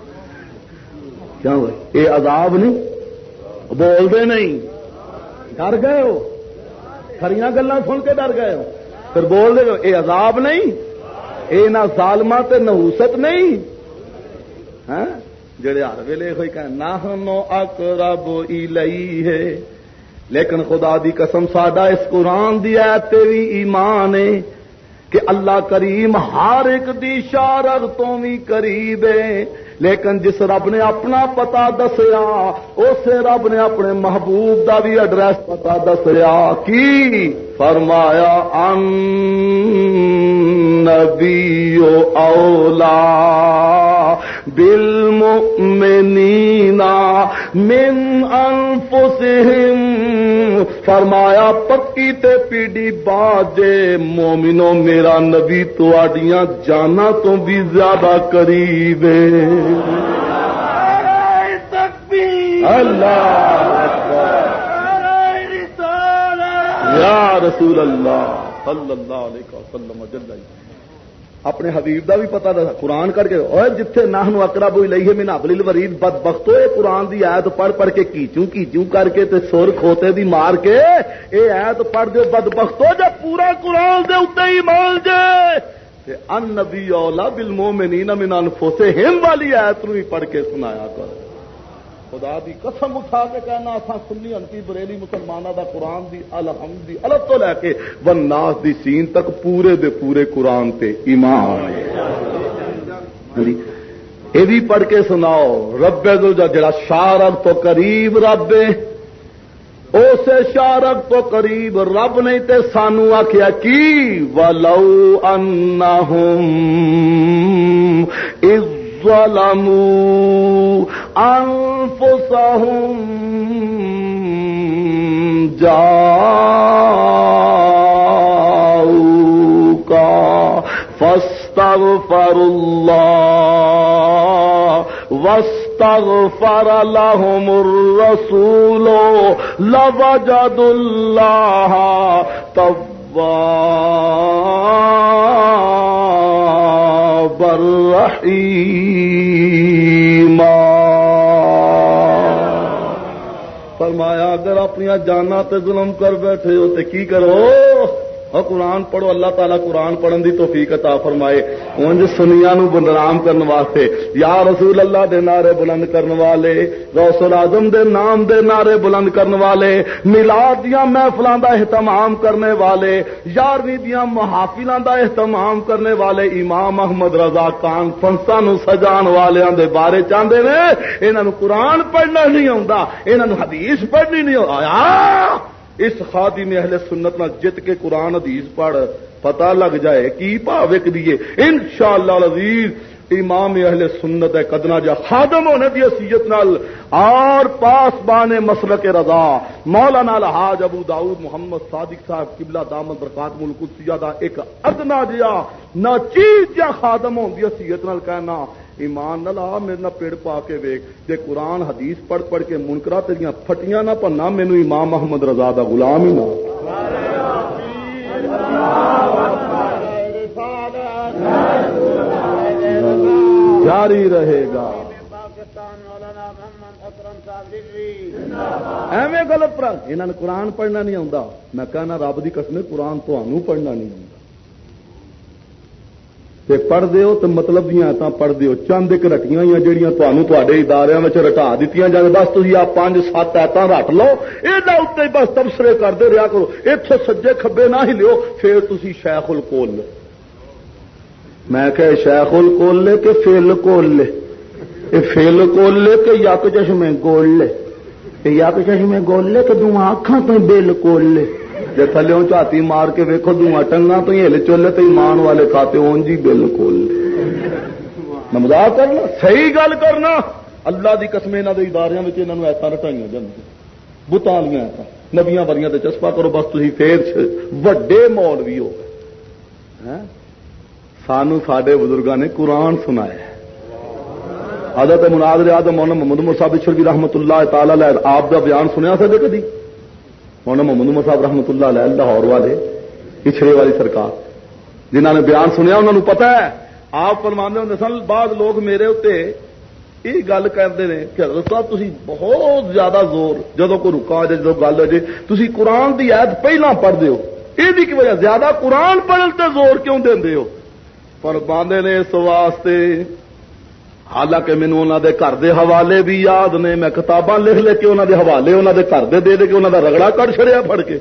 کیا ہوئے؟ اے عذاب نہیں؟ بول دے نہیں۔ ڈر گئے ہو؟ کھڑیاں گلاں سن کے ڈر گئے ہو؟ پھر بول دے، اے عذاب نہیں؟ اے نہ ظالما تے نحوست نہیں۔ ہاں؟ جڑے ہر ویلے ہوئی کہ نہ اقرب الی ہے لیکن خدا دی قسم ساڈا اس قرآن دی ایت تے بھی ایمان ہے کہ اللہ کریم ہر ایک دی شارر تو بھی قریب ہے۔ لیکن جس رب نے اپنا پتا دسیا، اسے رب نے اپنے محبوب دا بھی ایڈریس پتا دسیا۔ کی؟ فرمایا ان نبی اولا بالمؤمنین من انفسهم فرمایا پکی تے پیڈی باجے مومنو میرا نبی تواڈیاں جانا تو بھی زیادہ قریب ہے۔ اللہ۔ یا رسول اللہ صلی اللہ علیہ وسلم جل اپنے حبیب دا بھی پتا دسا قرآن کر کے اور جتھے نہ اقرب ہوئی لئی ہے میں نابلی الورید بد بختو اے قرآن دی آیت پڑھ پڑھ کے کیچوں کیچوں کر کے تے سر کھوتے دی مار کے، اے آیت پڑھ دیو بد بختو جب پورا قرآن دے اتنے ہی مان جے ان نبی اولا بالمومنین من انفسہم والی آیت نو ہی پڑھ کے سنایا کر۔ خدا دی قسم اٹھا کے کہنا اصا سنی انتی بریلی مسلمانوں دا قرآن دی الحمد دی الگ تو لے کے وناس دی سین تک پورے دے پورے قرآن تے ایمان یہ بھی پڑھ کے سناؤ، رب جڑا شارب تو قریب رب اسے شارب تو قریب رب نہیں تے سانو آخیا کی؟ ولو ان ظلموا أنفسهم جاءوك فاستغفروا الله واستغفر لهم الرسول لوجدوا الله توابا رحيما فرمایا اگر اپنی جانا تے ظلم کر بیٹھے ہو تے کی کرو؟ اور قرآن پڑھو، اللہ تعالیٰ قرآن پڑھن دی توفیق عطا فرمائے۔ اونج سنیا نو بدنام کرنے واسطے۔ یا رسول اللہ دے نعرے بلند کرنے والے غوث العظم دے نام دے نعرے بلند کرنے والے، میلاد دیا محفلاں دا اہتمام کرنے والے، یارویں دیا محافلاں دا اہتمام کرنے والے امام احمد رضا کانفرنساں نو سجان والیاں دے بارے چاہندے نے۔ انہاں نو قرآن پڑھنا نہیں آوندا، انہاں نو حدیث پڑھنی نہیں آیا اس خادی میں اہل سنت نہ جت کے قرآن حدیث پڑھ پتا لگ جائے کی وک دیے ان شاء اللہ امام اہل سنت ہے کدنا جا خادم ہونے دی حیثیت نال اور پاس بانے مسل کے رضا۔ مولانا الحاج ابو داؤد محمد صادق صاحب قبلہ دامد برکات ملک دا ایک ادنا جیا نہ چیز جا خادم ہوں دی حیثیت نال کہنا۔ ایمان نہ لا میرے نہ پیڑ پا کے ویک جے قرآن، حدیث پڑھ پڑھ کے منکرا تیریاں پھٹیاں نہ پنا مینو امام محمد رضا دا غلام ہی نہ۔ جاری رہے گا۔ ایویں گلت پر انہوں نے قرآن پڑھنا نہیں آتا میں کہنا رب کی قسم قرآن تو پڑھنا نہیں آتا تے پڑھ دیو تو مطلب دیا تا پڑھ دیو چند ایک رٹیاں ہوئی جہاں تمہیں ادارے رٹا دیتی جائے بس تھی آ پانچ سات ایتاں رٹ لو۔ یہ اتنے بس تبصرے کرتے رہا کرو۔ اتو سجے کبے نہ ہی لو پھر تھی شیخ الکول میں کہ شیخ الکول لے کہ فیل کول۔ لے فیل کول لے کہ یک چشمے گول۔ لے یک چشمے گول لے کہ دونوں اکھان تو بل کول۔ لے جی تھلے چاتی مار کے ویکو دونوں ٹنگا تو ہل چولے تو ایمان والے کھاتے ہون جی بل کول مزاق کرنا، صحیح گل کرنا۔ اللہ دی قسم یہاں کے ادارے یہاں ایسا رٹائی جان بتان ایسا نبیاں بریاں چسپا کرو، بس تھی پھر وڈے مول بھی ہو ہاں؟ سانو سڈے بزرگوں نے قرآن سنایا حضرت مناد ریاض مولانا محمد مصعب بھی رحمت اللہ تعالی آپ کا بیان سنیا سکے کدی؟ مولانا محمد مصعب رحمت اللہ لہ لاہور والے پچھڑے والی سرکار۔ جنہوں نے بیان سنیا انہوں نے پتا ہے، آپ فرمانے ہوں سن بعد لوگ میرے اتنے یہ گل کرتے ہیں کہ حضرت صاحب تھی بہت زیادہ زور جدو کوئی رکا ہو جائے جدو گل ہو جائے تھی قرآن کی عید پہلے پڑھتے ہو۔ یہ وجہ، زیادہ قرآن پڑھنے زور کیوں دے ہو؟ پر باندھے نے اس واسطے حالانکہ مینو انہوں دے گھر دے حوالے بھی یاد نے، میں کتاباں لکھ لے کے انہوں دے حوالے انہوں دے گھر دے دے کے انہوں دا رگڑا کٹ چڑیا پڑ کے۔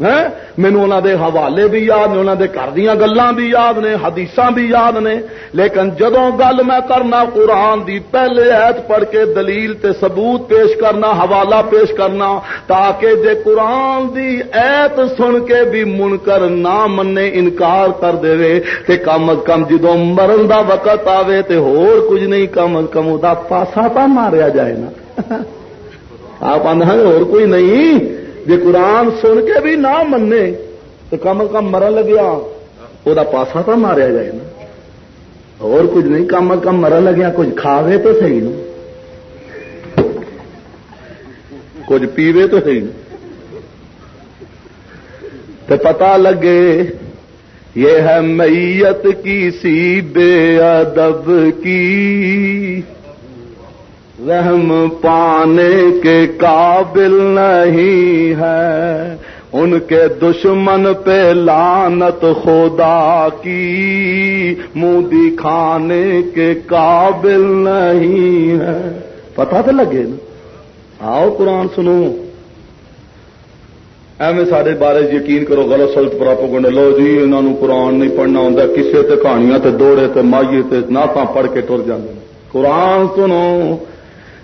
مینو انہوں دے حوالے بھی یاد نے انہوں دے گھر دیا گلان بھی یاد نے حدیث بھی یاد نے۔ لیکن جدو گل میں کرنا قرآن دی، پہلے ایت پڑھ کے دلیل تے ثبوت پیش کرنا، حوالہ پیش کرنا، تاکہ جے قرآن دی ایت سن کے بھی منکر نہ منے، انکار کر دے، تے کم از کم جدو مرن دا وقت آوے تے ہور کچھ نہیں، کم از کم دا پاسا پا ماریا جائے نا۔ آپ آدھے اور ہاں، کوئی نہیں۔ جی قرآن سن کے بھی نہ منے تو کم از کم مرن لگیا ہاں۔ وہ پاسا تو ماریا جائے نا۔ اور کچھ نہیں، کم از کم مرن لگیا ہاں۔ کچھ کھاوے تو صحیح نا۔ کچھ پیوے تو صحیح تو پتا لگے، یہ ہے میت کی سی بے ادب کی۔ رحم پانے کے قابل نہیں ہے۔ ان کے دشمن پہ لانت خدا کی۔ منہ دکھانے کے قابل نہیں ہے۔ پتا تو لگے نا۔ آؤ قرآن سنو۔ ایویں سارے بارے یقین کرو، غلط سلط پراپو گنڈ لو جی انہوں قرآن نہیں پڑھنا ہوں کسی تے کہانیاں تے دوڑے تے مائیے تے نہ پڑھ کے ٹر جانے قرآن سنو۔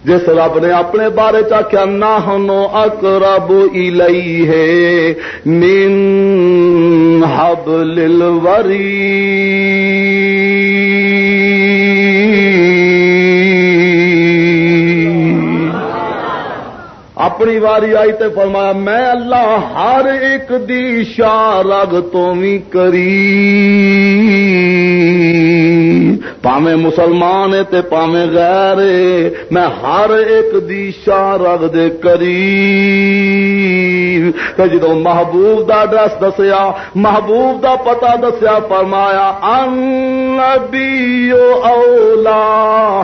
جس رب نے اپنے بارے چاہیا نہ ہنو اکرب الی ہے من حب للوری اپنی واری آئی تے فرمایا، میں اللہ ہر ایک دی شارگ تو بھی کری۔ پاویں مسلمان تے پاویں غیر میں ہر ایک دی رگ دے کری جدو محبوب دا ڈریس دسیا، محبوب دا پتا دسیا، فرمایا، ان نبی اولا۔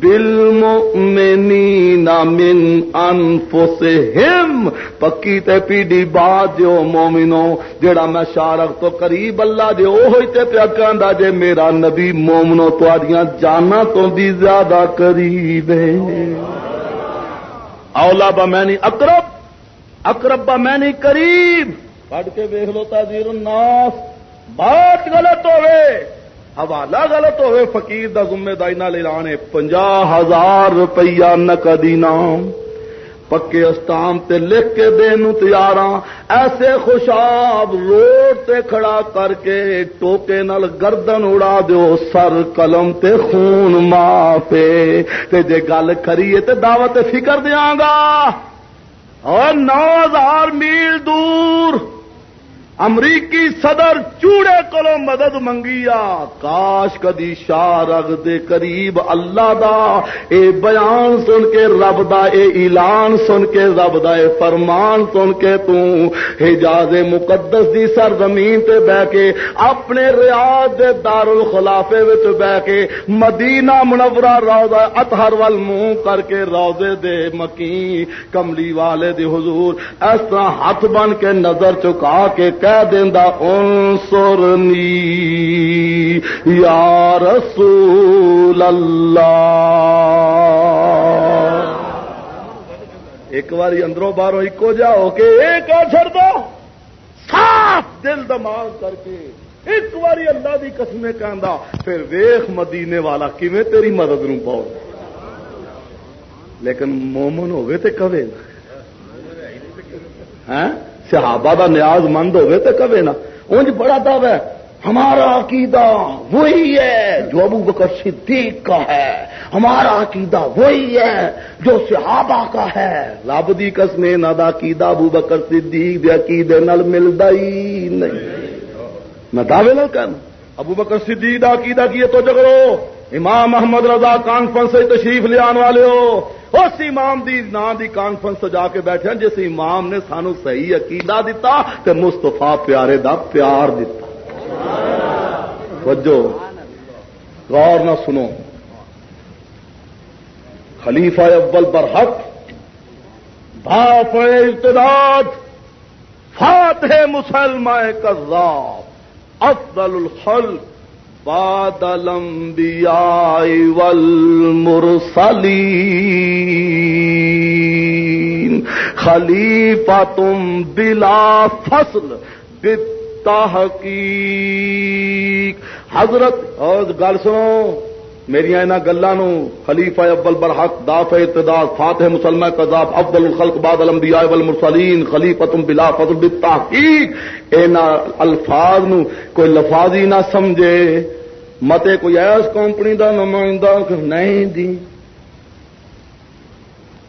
بالمؤمنین من انفسہم، پکی تے پیڈی بات جو مومنو، جڑا میں شارک تو قریب اللہ دے او ہوئی تے پیا کہندا جے، میرا نبی مومنو تواڈیاں جانا تو بھی زیادہ قریب ہے۔ اولا با میں نہیں، اقرب اقرب با میں نہیں، قریب۔ پڑھ کے دیکھ لو تاجیر الناس۔ بات غلط ہوئے۔ حوالہ غلط ہوئے، فقیر دا ذمہ داری نہ لانے پنجا ہزار روپیہ نقدی نام، پکے استام تے لکھ کے دے تیار ہاں، ایسے خوشاب روڈ تے کھڑا کر کے ٹوکے نال گردن اڑا دیو، سر قلم تے خون مافے، تے جے گل کریے تے دعوت فکر دیاں گا۔ اور نو ہزار میل دور۔ امریکی صدر چوڑے کولو مدد منگیا۔ کاش کدی شاہ رگ دے قریب اللہ دا اے بیان سن کے رب دا، اے اعلان سن کے رب دا، اے فرمان سن کے تو حجاز مقدس دی سرزمین تے بہ کے اپنے ریاض دے دار الخلافے وچ بہ کے مدینہ منورہ روضہ اطہر وال منہ کر کے روضے دے مکی کملی والے دی حضور، اس طرح ہاتھ بن کے نظر چکا کے کہہ دینا انصرنی یا رسول اللہ۔ ایک بار اندروں باہروں ایک جا ہو کے ایک چڑ دو۔ صاف دل دماغ کر کے ایک باری اللہ کی قسمیں کہہ پھر ویخ مدینے والا کیویں تیری مدد نو پاؤ۔ لیکن مومن ہوگے تو کبے ہاں؟ صحابہ دا نیاز مند ہوگے تو کبے نا انج بڑا دب ہے، ہمارا عقیدہ وہی ہے جو ابو بکر صدیق کا ہے۔ ہمارا عقیدہ وہی ہے جو صحابہ کا ہے۔ رب دی قسم نہ عقیدہ ابو بکر صدیق دے عقیدے نال ملدا ہی نہیں۔ میں دعوے نہ کہنا ابو بکر صدیق دا عقیدہ کیے تو جگڑو امام محمد رضا کانفرنس سے تشریف لے آنے والے ہو۔ اس امام دی نام دی کانفرنس جا کے بیٹھے جس امام نے سانو صحیح عقیدہ دیتا تے مستفا پیارے دا پیار دیتا وجو غور نہ سنو۔ خلیفہ اول برحق بھاپ ارتداد فاتح مسلمہ کذاب، افضل الخلق۔ بعد الانبیاء والمرسلین خلیفہ تم بلا فصل تحقیق حضرت اور گل سنو۔ میری یہاں گلوں خلیفہ ابل برحق داف اتداد فاتح مسلمہ کذاب افضل الخلق بعد الانبیاء والمرسلین خلیفہ تم بلا فضل بالتحقیق۔ اینا الفاظ نو کوئی لفاظ ہی نہ سمجھے۔ متے کوئی ایس کمپنی دا نمائندہ نہیں دی۔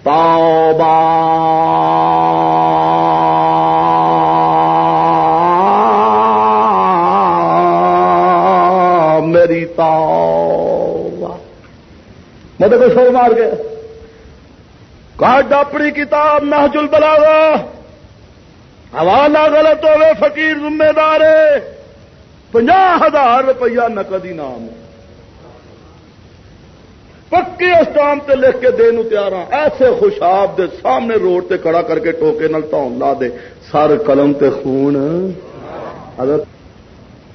توبہ۔ مطلب کوئی سر مار گیا کاٹ اپنی کتاب محجل بلا حوالہ غلط ہوئے، فقیر ذمہ دار پنجا ہزار روپیہ نقدی نام پکے اسٹام تے لکھ کے دے تیار ہاں۔ ایسے خوشاب دے سامنے روڈ تے کھڑا کر کے ٹوکے نل تون لا دے۔ سر، قلم تے خون۔ حضرت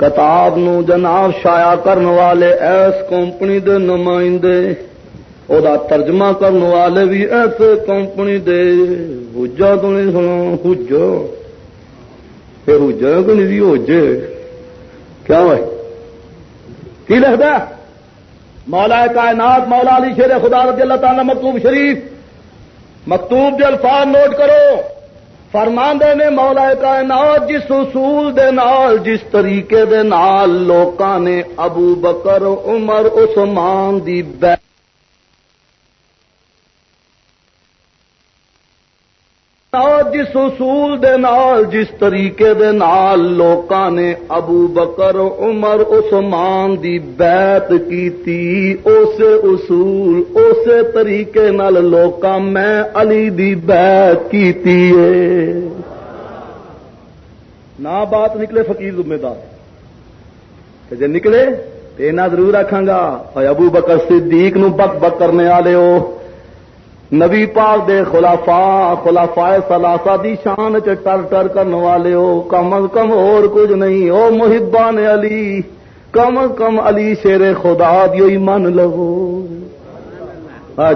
کتاب نو جناب شایا کرنے والے ایس کمپنی دے نمائندے۔ او دا ترجمہ کرنے والے بھی ایسے کمپنی دے حجا تو نہیں سنا حجا پھر حجا کو نہیں ہوجے کیا بھائی کی لکھتا مولا کائنات مولا علی شیر خدا رضی اللہ تعالی مکتوب شریف مکتوب کے الفاظ نوٹ کرو فرماندے نے مولا کائنات جس اصول دے نال جس طریقے دے نال لوکاں نے ابو بکر عمر عثمان دی بے جس اصول دے نال جس طریقے دے نال لوکاں نے ابو بکر عمر عثمان دی بیعت کیتی اس اصول اس طریقے نال لوکاں میں علی دی بیعت کیتی ہے نہ بات نکلے فقیر ذمہ دار کہ جے نکلے تو اینا ضرور رکھاں گا اے ابو بکر صدیق نو بک بک کرنے والے ہو نبی پاک دے خلافا خلافا سلاسا دی شان چ ٹر ٹر کرنے والے ہو کم از کم اور کچھ نہیں۔ او محبان علی، کم از کم علی شیر خدا دی من لو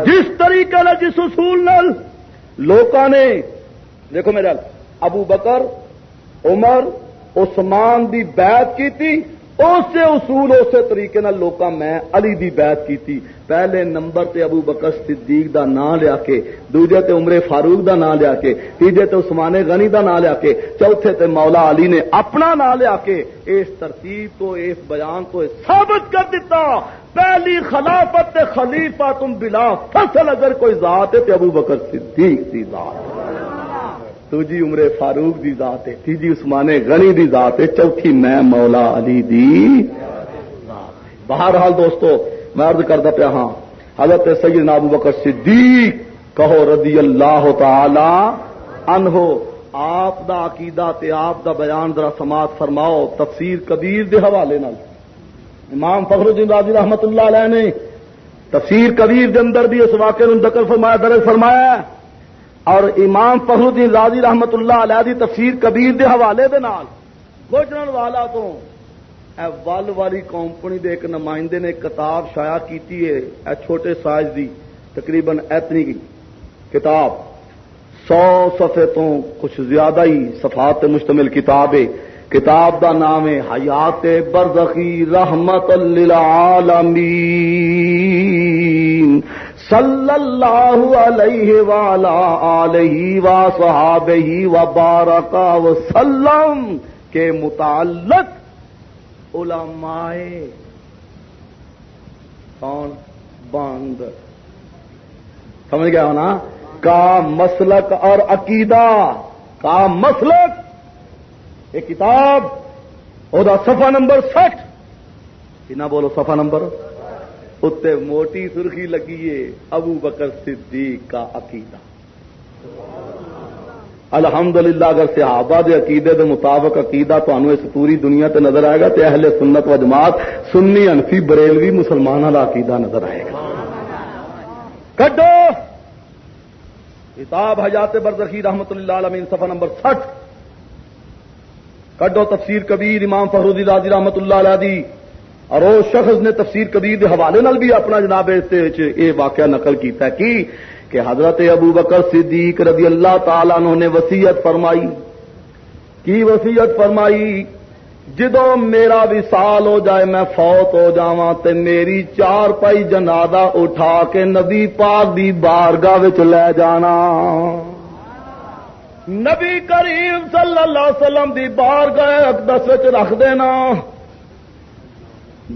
جس طریقے جس اصول نل لوکاں نے، دیکھو میرا ابو بکر، عمر، عثمان دی بیعت کی اسی اصول اسی طریقے لوکاں میں علی دی بیعت کیتی۔ پہلے نمبر تے ابو بکر صدیق دا نام لیا کے، دوجے تے عمر فاروق دا نام لیا کے، تیجے تے عثمان غنی دا نام لیا کے، چوتھے تے مولا علی نے اپنا نام لیا کے۔ اس ترتیب تو، اس بیان تو ثابت کر دیتا۔ پہلی خلافت تے خلیفہ تم بلا فصل اگر کوئی ذات ہے تے ابو بکر صدیق دی ذات۔ دوجی عمر فاروق دی ذات ہے، تیجی عثمان غنی دی ذات ہے، چوتھی میں مولا علی دی بہرحال دوستو، میں عرض کرتا پیا ہاں حضرت سید ابو بکر صدیق کہو رضی اللہ تعالی انہو آپ دا عقیدہ تے آپ دا بیان ذرا سماعت فرماؤ، تفسیر کبیر دے حوالے نال۔ امام فخر الدین راضی رحمت اللہ علیہ نے تفسیر کبیر دے اندر بھی اس واقعے نے ذکر فرمایا درج فرمایا۔ ہے اور امام فخر الدین رازی رحمت اللہ علیہ دی تفسیر کبیر دے حوالے دے نال گوجرن والا تو اے ول والی کمپنی دے ایک نمائندے نے کتاب شایا کیتی ہے، اے چھوٹے سائز دی، تقریباً اتنی کتاب۔ سو صفحے تو کچھ زیادہ ہی صفات مشتمل کتاب ہے۔ کتاب دا نام ہے حیات برزخی رحمت للعالمین صلی اللہ علیہ والا علیہ و صحابہ و بارکا وسلم کے متعلق علماء کون بند سمجھ گیا ہونا؟ کا مسلک اور عقیدہ، کا مسلک یہ کتاب وہ سفا نمبر سٹھ۔ کنا بولو سفا نمبر؟ اتنے موٹی سرخی لگی ہے ابو بکر صدیق کا عقیدہ۔ الحمدللہ، اگر صحابہ دے عقیدے دے مطابق عقیدہ تو اس پوری دنیا تے نظر آئے گا تے اہل سنت و جماعت سنی، انفی، بریلوی مسلمانوں کا عقیدہ نظر آئے گا۔ کڈو! کتاب حجات برزخی رحمت اللہ عالمین صفحہ نمبر سٹھ۔ کڈو تفسیر کبیر امام فخرودی راضی رحمت اللہ علیہ دی۔ اور وہ شخص نے تفسیر کبیر دے حوالے نال بھی اپنا جناب یہ واقعہ نقل کیتا کی کہ حضرت ابو بکر صدیق رضی اللہ تعالیٰ نے وسیعت فرمائی۔ کی وسیعت فرمائی؟ جدو میرا وسال ہو جائے میں فوت ہو جا میری چار پائی جنادہ اٹھا کے نبی پاک دی بارگاہ لے جانا۔ نبی کریم صلی اللہ علیہ وسلم دی بار گئے اقدس رکھ دینا۔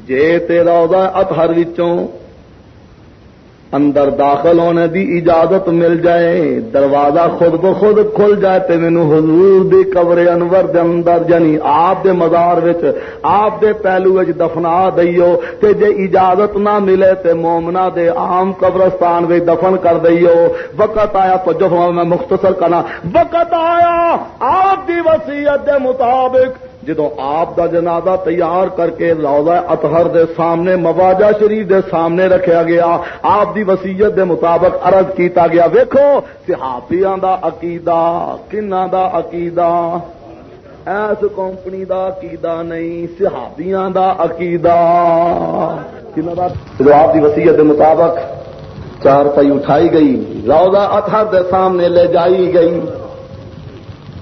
جے تیرا اتہر وچوں اندر داخل ہونے دی اجازت مل جائے، دروازہ خود بخود کھل جائے تے مینو حضور دی قبر انور دے اندر یعنی آپ دے مزار وچ، آپ دے پہلو وچ دفنا دئیو، تے جے اجازت نہ ملے تے مومنا دے عام قبرستان وچ دفن کر دئیو۔ وقت آیا تو جو میں مختصر کرنا وقت آیا، آپ دی وصیت دے مطابق جدو آپ دا جنازہ تیار کر کے روزہ اطہر دے سامنے، مواجہ شریف دے سامنے رکھا گیا، آپ دی وسیعت دے مطابق عرض کیتا گیا۔ ویکو صحابیاں دا عقیدہ کنہ دا عقیدہ؟ ایس کمپنی دا عقیدہ نہیں، صحابیاں دا عقیدہ۔ جدو آپ دی وسیعت دے مطابق چار پائی اٹھائی گئی روزہ اطہر دے سامنے لے جائی گئی۔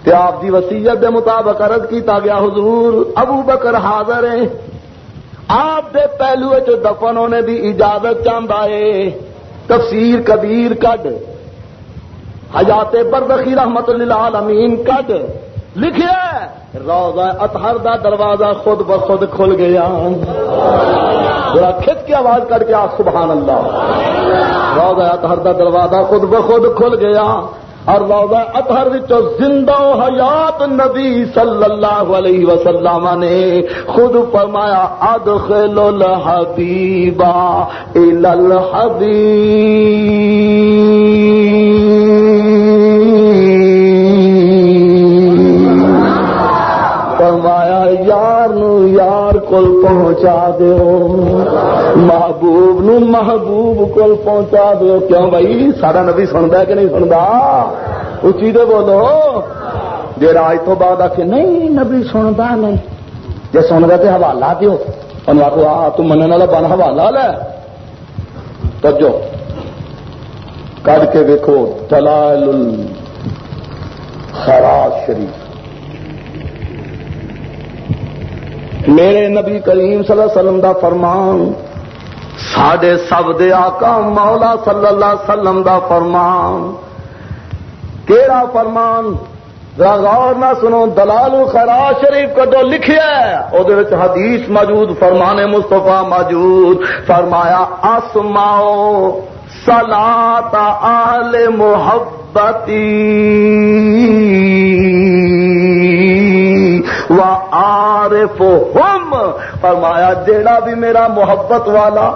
تے آپ دی وسیعت دے مطابق عرض کیتا گیا، حضور، ابو بکر حاضر ہیں۔ آپ دے پہلو چ دفن ہونے دی اجازت چاہتا ہے۔ تفسیر کبیر کڈ۔ حجات بردخی رحمت للعالمین کڈ۔ لکھے روزہ اطہر دا دروازہ خود بخود کھل گیا۔ ذرا کھچ کے آواز کر کے آپ سبحان اللہ۔ روزہ اطہر دا دروازہ خود بخود کھل گیا۔ اور روزہ اطہر زندہ حیات نبی صلی اللہ علیہ وسلم نے خود فرمایا، ادخل الحبیبا الحبیب۔ یار کول پہنچا دو محبوب نو محبوب کول پہنچا دو کیوں بھائی؟ سارا نبی سنتا کہ نہیں سنتا اچھی دے بولو۔ جی آج تو بعد آ کے نہیں، نبی سنتا نہیں۔ جی سن گیا تو حوالہ دو ان آخو آ، تو من والا بن حوالہ لے۔ تجو کد کے دیکھو دلال خراج شریف۔ میرے نبی کریم صلی اللہ علیہ وسلم دا فرمان، ساڈے سب دے آقا مولا صلی اللہ علیہ وسلم دا فرمان۔ کیڑا فرمان؟ غور نہ سنو، دلال خرا شریف کا جو لکھیا ہے وہ حدیث موجود، فرمان مستفا موجود۔ فرمایا آسماؤ سلا آل محبتی و عارف ہم فرمایا جیڑا بھی میرا محبت والا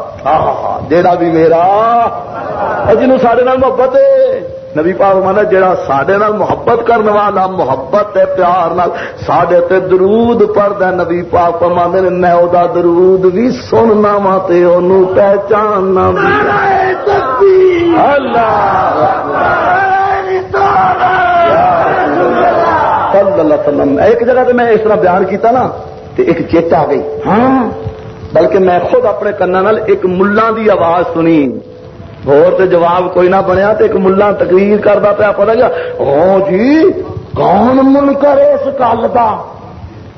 جیڑا بھی میرا جنوں سارے محبت ہے۔ نبی پاک مانا جڑا سڈے محبت کرنے والا محبت ہے پیار نال سڈے تے درود پڑھتا نبی پاک فرمانے نے میں دا درود بھی سننا وا تے پہچاننا بھی اللہ صلی اللہ علیہ وسلم ایک جگہ پہ میں اس طرح بیان کیتا نا تو ایک چیٹ آ گئی۔ ہاں۔ بلکہ میں خود اپنے کنا ایک ملا دی آواز سنی۔ اور تو جواب کوئی نہ بنیا تو ایک ملا تقریر کرتا پیا پتا گیا او جی کون من کرے اس گل کا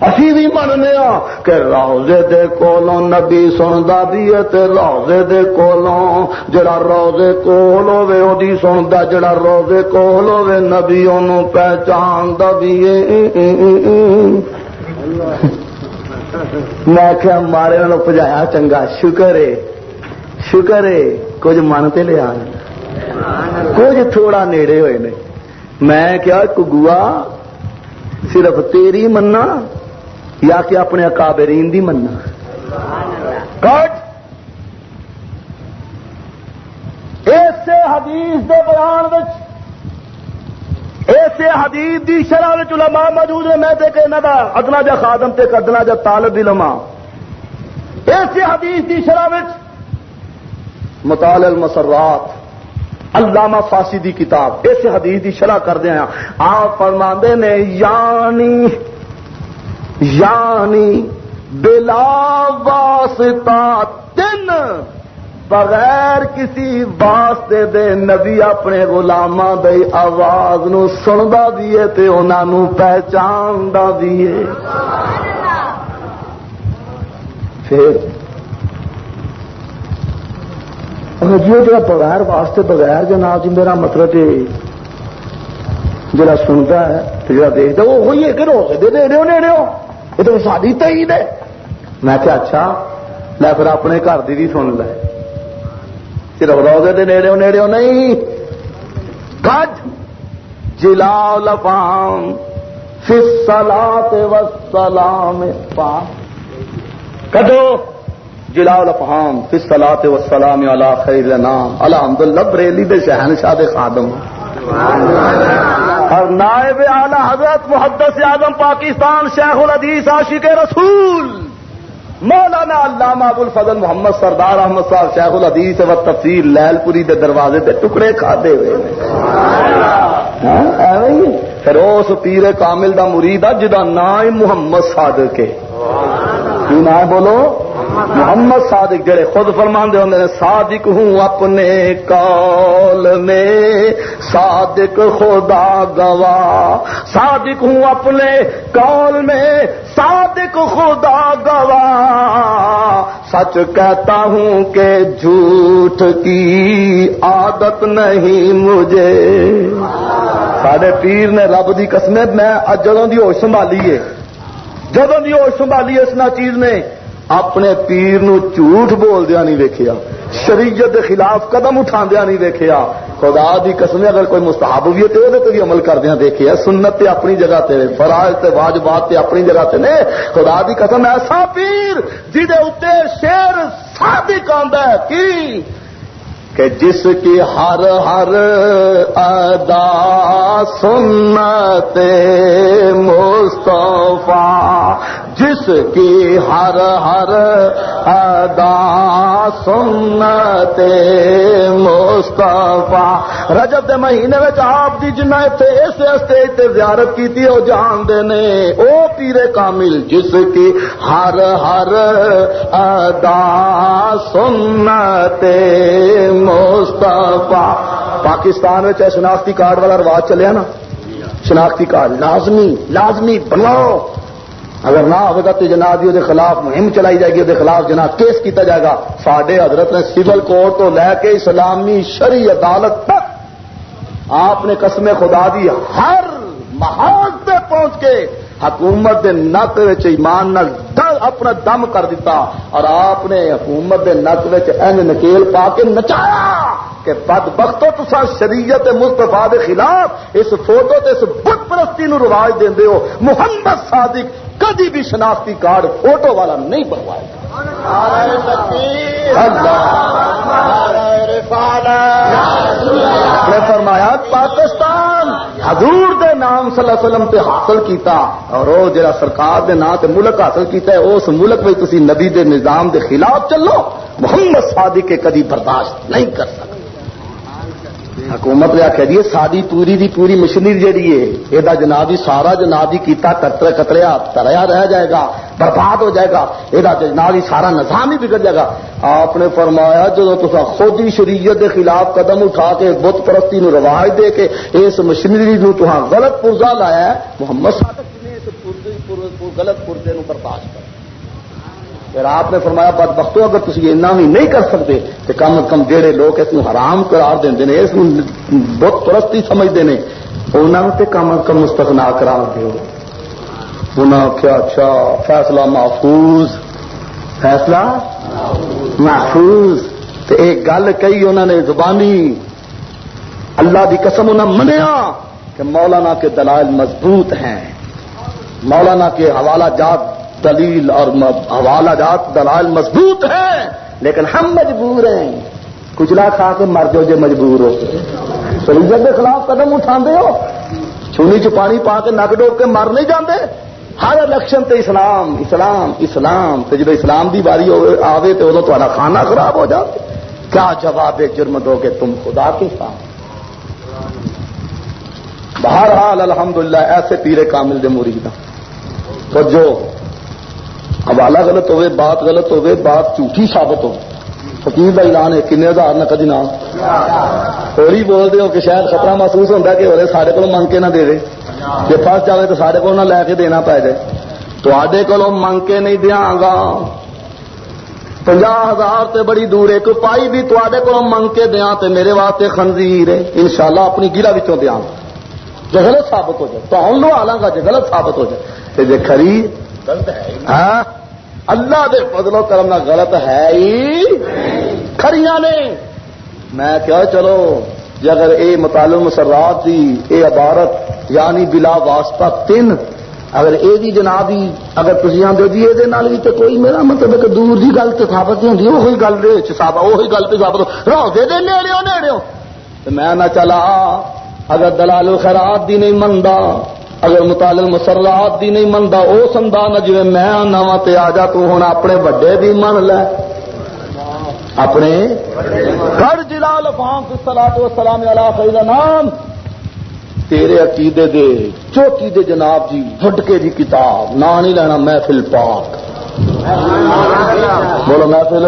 اسی بھی مننے ہاں کہ روزے دے کولوں نبی سندا بھی ہے تے روزے دے کولوں، جڑا روزے کول ہوے اودی سندا، جڑا روزے کول ہوے نبی اونوں پہچاندا بھی ہے۔ میں کہ مارے نال پجایا چنگا، شکر ہے شکر ہے، کچھ من تے لیا کچھ تھوڑا نیڑے ہوئے نے۔ میں کیا کگوا، صرف تیری مننا یا کہ اپنے اکابرین دی مننا کٹ ایسے حدیث دے بیان وچ حدیث دی شرح علماء موجود ہے میں دیکھے نہ ادنا جا خادم تے ادنا جا طالب علماء۔ ایسے حدیث دی شرح مطالع المسرات، علامہ فاسی دی کتاب، ایسے حدیث دی شرح کر دیا آپ فرماندے نے یعنی یعنی بلا واسطہ تین بغیر کسی واسطے دے نبی اپنے گلاما دے آواز نو سنتا بھی ہے تے انہوں پہچاندا بھی ہے۔ پھر جی جا بغیر واسطے بغیر جناب جی میرا مطلب جڑا سنتا ہے جڑا دیکھتا وہ وہی ہے کہ روزے دے دے رہے نیڑے ہو۔ یہ تو ساری تعید ہے میں کہ اچھا لے پھر اپنے گھر کی بھی سن لے۔ صرف روزے دے نیڑے ہو نیڑے ہو نہیں۔ کج جلا لفام فلا وسلام پا۔ کدو جلا لفام فلا وسلام اللہ خیر نام۔ الحمد للہ بریلی دے شہنشاہ دے خادم۔ اور نائب اعلی حضرت محدث اعظم پاکستان شیخ الحدیث عاشق رسول، مولانا علامہ ابو الفضل محمد سردار احمد صاحب شیخ الحدیث و تفصیل لیل پوری دے دروازے دے ٹکڑے کھادے ہوئے ہاں، پھر اس پیر کامل دا مرید آ جا نام محمد صادق ہے۔ کی نام بولو؟ محمد صادق جڑے خود فرمان دے ہوں صادق ہوں اپنے کال میں۔ صادق خدا گواہ۔ صادق ہوں اپنے کال میں۔ صادق خدا گواہ۔ سچ کہتا ہوں کہ جھوٹ کی عادت نہیں مجھے۔ سارے پیر نے رب دی قسمت میں جدوں دی ہوش سنبھالی ہے۔ جدوں دی ہوش سنبھالی اس نا چیز نے۔ اپنے پیر نو جھوٹ بول دیا نہیں ویکیا شریعت کے خلاف قدم اٹھا دیا نہیں ویکیا خدا دی قسم اگر کوئی مستحب بھی ہے تو وہ بھی عمل کردیا دیکھے سنت تے اپنی جگہ تے فراج تے، واجبات تے اپنی جگہ تے نے خدا دی قسم ایسا پیر جی شیر صادق آندا ہے کی کہ جس کی ہر ہر ادا سنت مصطفیٰ جس کی ہر ہر ادا سنت مصطفیٰ۔ رجب دے مہینے میں آپ کی جنہیں اتنے اس اسٹیج تے زیارت کی وہ جانتے نے۔ او پیرے کامل جس کی ہر ہر ادا سنت مستفا پاکستان میں شناختی کارڈ والا رواج چلیا نا۔ شناختی کارڈ لازمی لازمی بناؤ اگر نہ ہوگا تو جناب جی خلاف مہم چلائی جائے گی وہ خلاف جناب کیس کیتا جائے گا۔ ساڈے حضرت نے سول کورٹ تو لے کے اسلامی شری عدالت تک آپ نے قسم خدا دی ہر محاذ پہ پہنچ کے حکومت دے نک ایمان اپنا دم کر دیتا اور آپ نے حکومت دے نک نکیل پا کے نچایا کہ بد بختو تسا شریعت مستفا دے خلاف اس فوٹو تے اس بت پرستی نو رواج دے ہو محمد صادق کدی بھی شناختی کارڈ فوٹو والا نہیں بنوائے گا فرمایا پاکستان حضور دے نام صلی اللہ علیہ وسلم تے حاصل کیتا اور وہ جڑا سرکار دے نام تے ملک حاصل کیتا ہے، اس ملک میں تسی نبی دے نظام دے خلاف چلو، محمد صادق کے کدی برداشت نہیں کر سکتے۔ حکومت نے آخیا جی ساری پوری دی پوری مشنری جہی ہے یہ جناب سارا جناب ہی کیتا کتر کتریا تریا رہ جائے گا، برباد ہو جائے گا یہ جناب ہی سارا نظام ہی بگڑ جائے گا۔ آپ نے فرمایا جب تصا خود ہی شریعت کے خلاف قدم اٹھا کے بت پرستی نو رواج دے کے اس مشنری نو تو غلط پرزا لایا ہے، محمد صادق جی نے اس غلط پردے نو برداشت کر پھر آپ نے فرمایا بد بختو اگر تھی اینا بھی نہیں کر سکتے تو کم از کم جہے لوگ اس حرام قرار دیں اس بت پرستی سمجھتے ہیں انہوں نے کم از کم مستقنا قرار دو انہوں نے اچھا فیصلہ محفوظ۔ فیصلہ محفوظ۔ تو ایک گل کہی انہوں نے زبانی، اللہ دی قسم انہیں منیا کہ مولانا کے دلائل مضبوط ہیں۔ مولانا کے حوالہ جات دلیل اور حوالہ جات دلائل مضبوط ہیں لیکن ہم مجبور ہیں۔ کچلا کھا کے مر جاؤ جی مجبور ہو۔ شریعت کے خلاف قدم اٹھا ہو۔ چونی چ پانی پا کے نک ڈوب کے مر نہیں جاندے۔ ہر الیکشن تے اسلام اسلام اسلام۔ تے جب اسلام دی باری آوے تو ادو تا کھانا خراب ہو جاتے کیا جواب جرم دو گے تم خدا کے سامنے؟ بہرحال الحمدللہ ایسے پیرے کامل دے مرید ہاں۔ تو جو حوالہ غلط ہوئے، بات غلط ہوئے، بات جھوٹھی ثابت ہو فکیر کا اعلان ہے کن ہزار نہ کدی نام ہوئی بولتے ہو کہ شاید خطرہ محسوس ہوتا کہ وہ سارے کو منگ کے نہ دے دے۔ جی فس جائے تو سارے کو نہ لے کے دینا پی جائے تے کو منگ کے نہیں دیا گا۔ پنجا ہزار تے بڑی دور ایک پائی بھی تے کو منگ کے دیا تے میرے واسطے خنزیر ہے۔ انشاءاللہ اپنی گرا بچوں دیا جو غلط ثابت ہو جائے، تو ہم لو آ گا جو غلط ثابت ہو جائے۔ جی خری ہاں؟ اللہ دے فضل و کرم نہ غلط ہے ہی۔ کھڑیاں نے۔ میں کیا چلو جی اگر اے مطالب مسرات دی، اے عبارت یعنی بلا واسطہ تین، اگر اے دی جناب ہی اگر تھی آدھے جی یہ بھی تو کوئی میرا مطلب ہے کہ دور دی گل تو ثابت نہیں ہوتی وہی گل دے صاحب وہی گل تو ثابت۔ رو دے دے نیڑے نیڑے میں نہ چلا، اگر دلال خیرات دی نہیں منتا اگر مطالع مسرات دی نہیں منتا سندا نہ جی میں آنا وا تے آ جا تو ہوں اپنے وڈے بھی من لے۔ اپنے گھر جلال فام سلا تو سلام خیر نام۔ تیرے عقیدے دے چوٹی دے جناب جی فٹکے دی کتاب نہ نہیں لینا محفل پاک۔ بولو محفل۔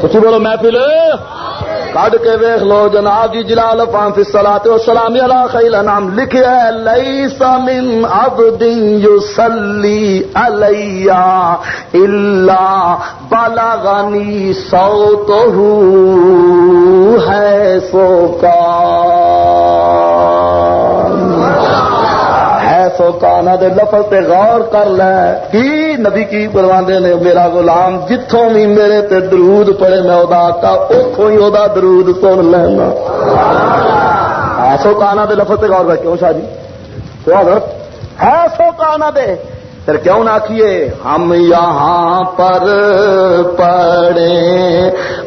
کچھ بولو محفل۔ کڈ کے ویخ لو جناب جی جلال پان فی سلاط سلامی اللہ خیل نام لکھے لئی سمن اب دن یو سلی الیا اللہ بالا غنی سو تو ہے سو کا سو کانا دے لفظ تے غور کر لے۔ کی؟ نبی کی پروانے نے، میرا غلام جتوں بھی میرے تے درود پڑے، میں ادا کا اتوں ہی ادا درود سن لینا۔ ایسو کانا دے لفظ تے غور کیوں شاہ جی؟ کیوں حضرت؟ ہے سو کانا دے۔ پھر کیوں نہ کیے؟ ہم یہاں پر پڑے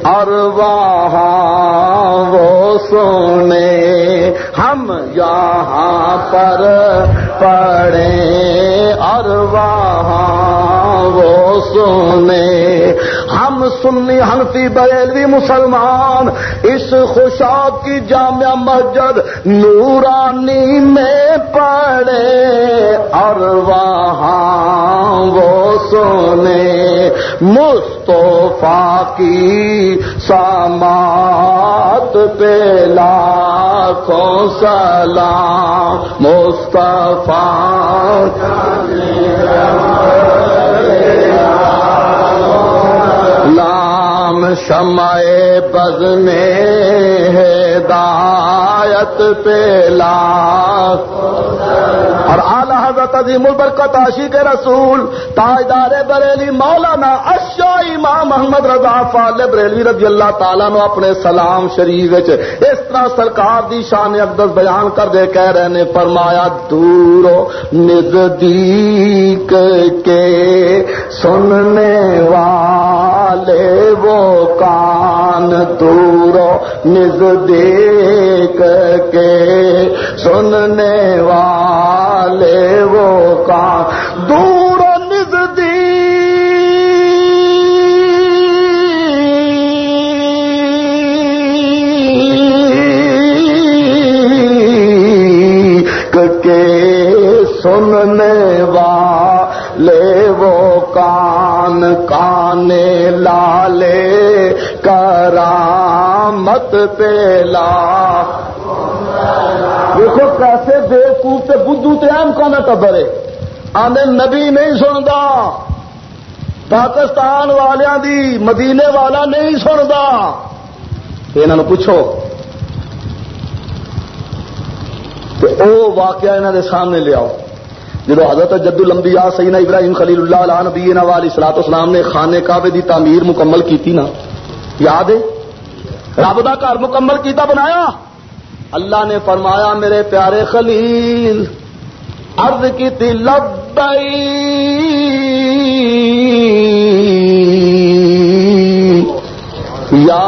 اور وہاں وہ سونے ہم یہاں پر پڑے اور وہاں وہ سونے ہم سنی ہنسی بریلوی مسلمان۔ اس خوشاب کی جامع مسجد نورانی میں پڑے۔ اور وہاں وہ سونے مصطفیٰ کی سامات پہ لاکھوں سلام۔ مصطفیٰ لام شمع بز میں ہدایت پہ لاکھ۔ اور اعلی حضرت عظیم البرکت عاشی کے رسول، تاجدار بریلی مولانا اشا امام محمد رضا فال بریلوی رضی اللہ تعالیٰ نو اپنے سلام شریف اس طرح سرکار دی شان اقدس بیان کر دے کہہ رہے نے، فرمایا دورو نزدیک کے سننے والے وہ کان دورو نزدیک کے سننے والے وہ کان دور نزدیک کے سننے والے وہ کان کانے لالے، کرامت پیلا۔ دیکھو کیسے بے تے بدھو تے ایم کون ٹبر ہے آدھے نبی نہیں سنتا پاکستان والوں دی مدینے والا نہیں سنتا یہ پوچھو۔ او واقعہ انہوں دے سامنے لیاؤ جب حضرت جد الانبیاء سیدنا ابراہیم خلیل اللہ علیہ نبی والی سلاط اسلام نے خانے کعبے دی تعمیر مکمل کی نا؟ یاد ہے؟ رب کا گھر مکمل کیتا بنایا؟ اللہ نے فرمایا، میرے پیارے خلیل ارد کی تھی یا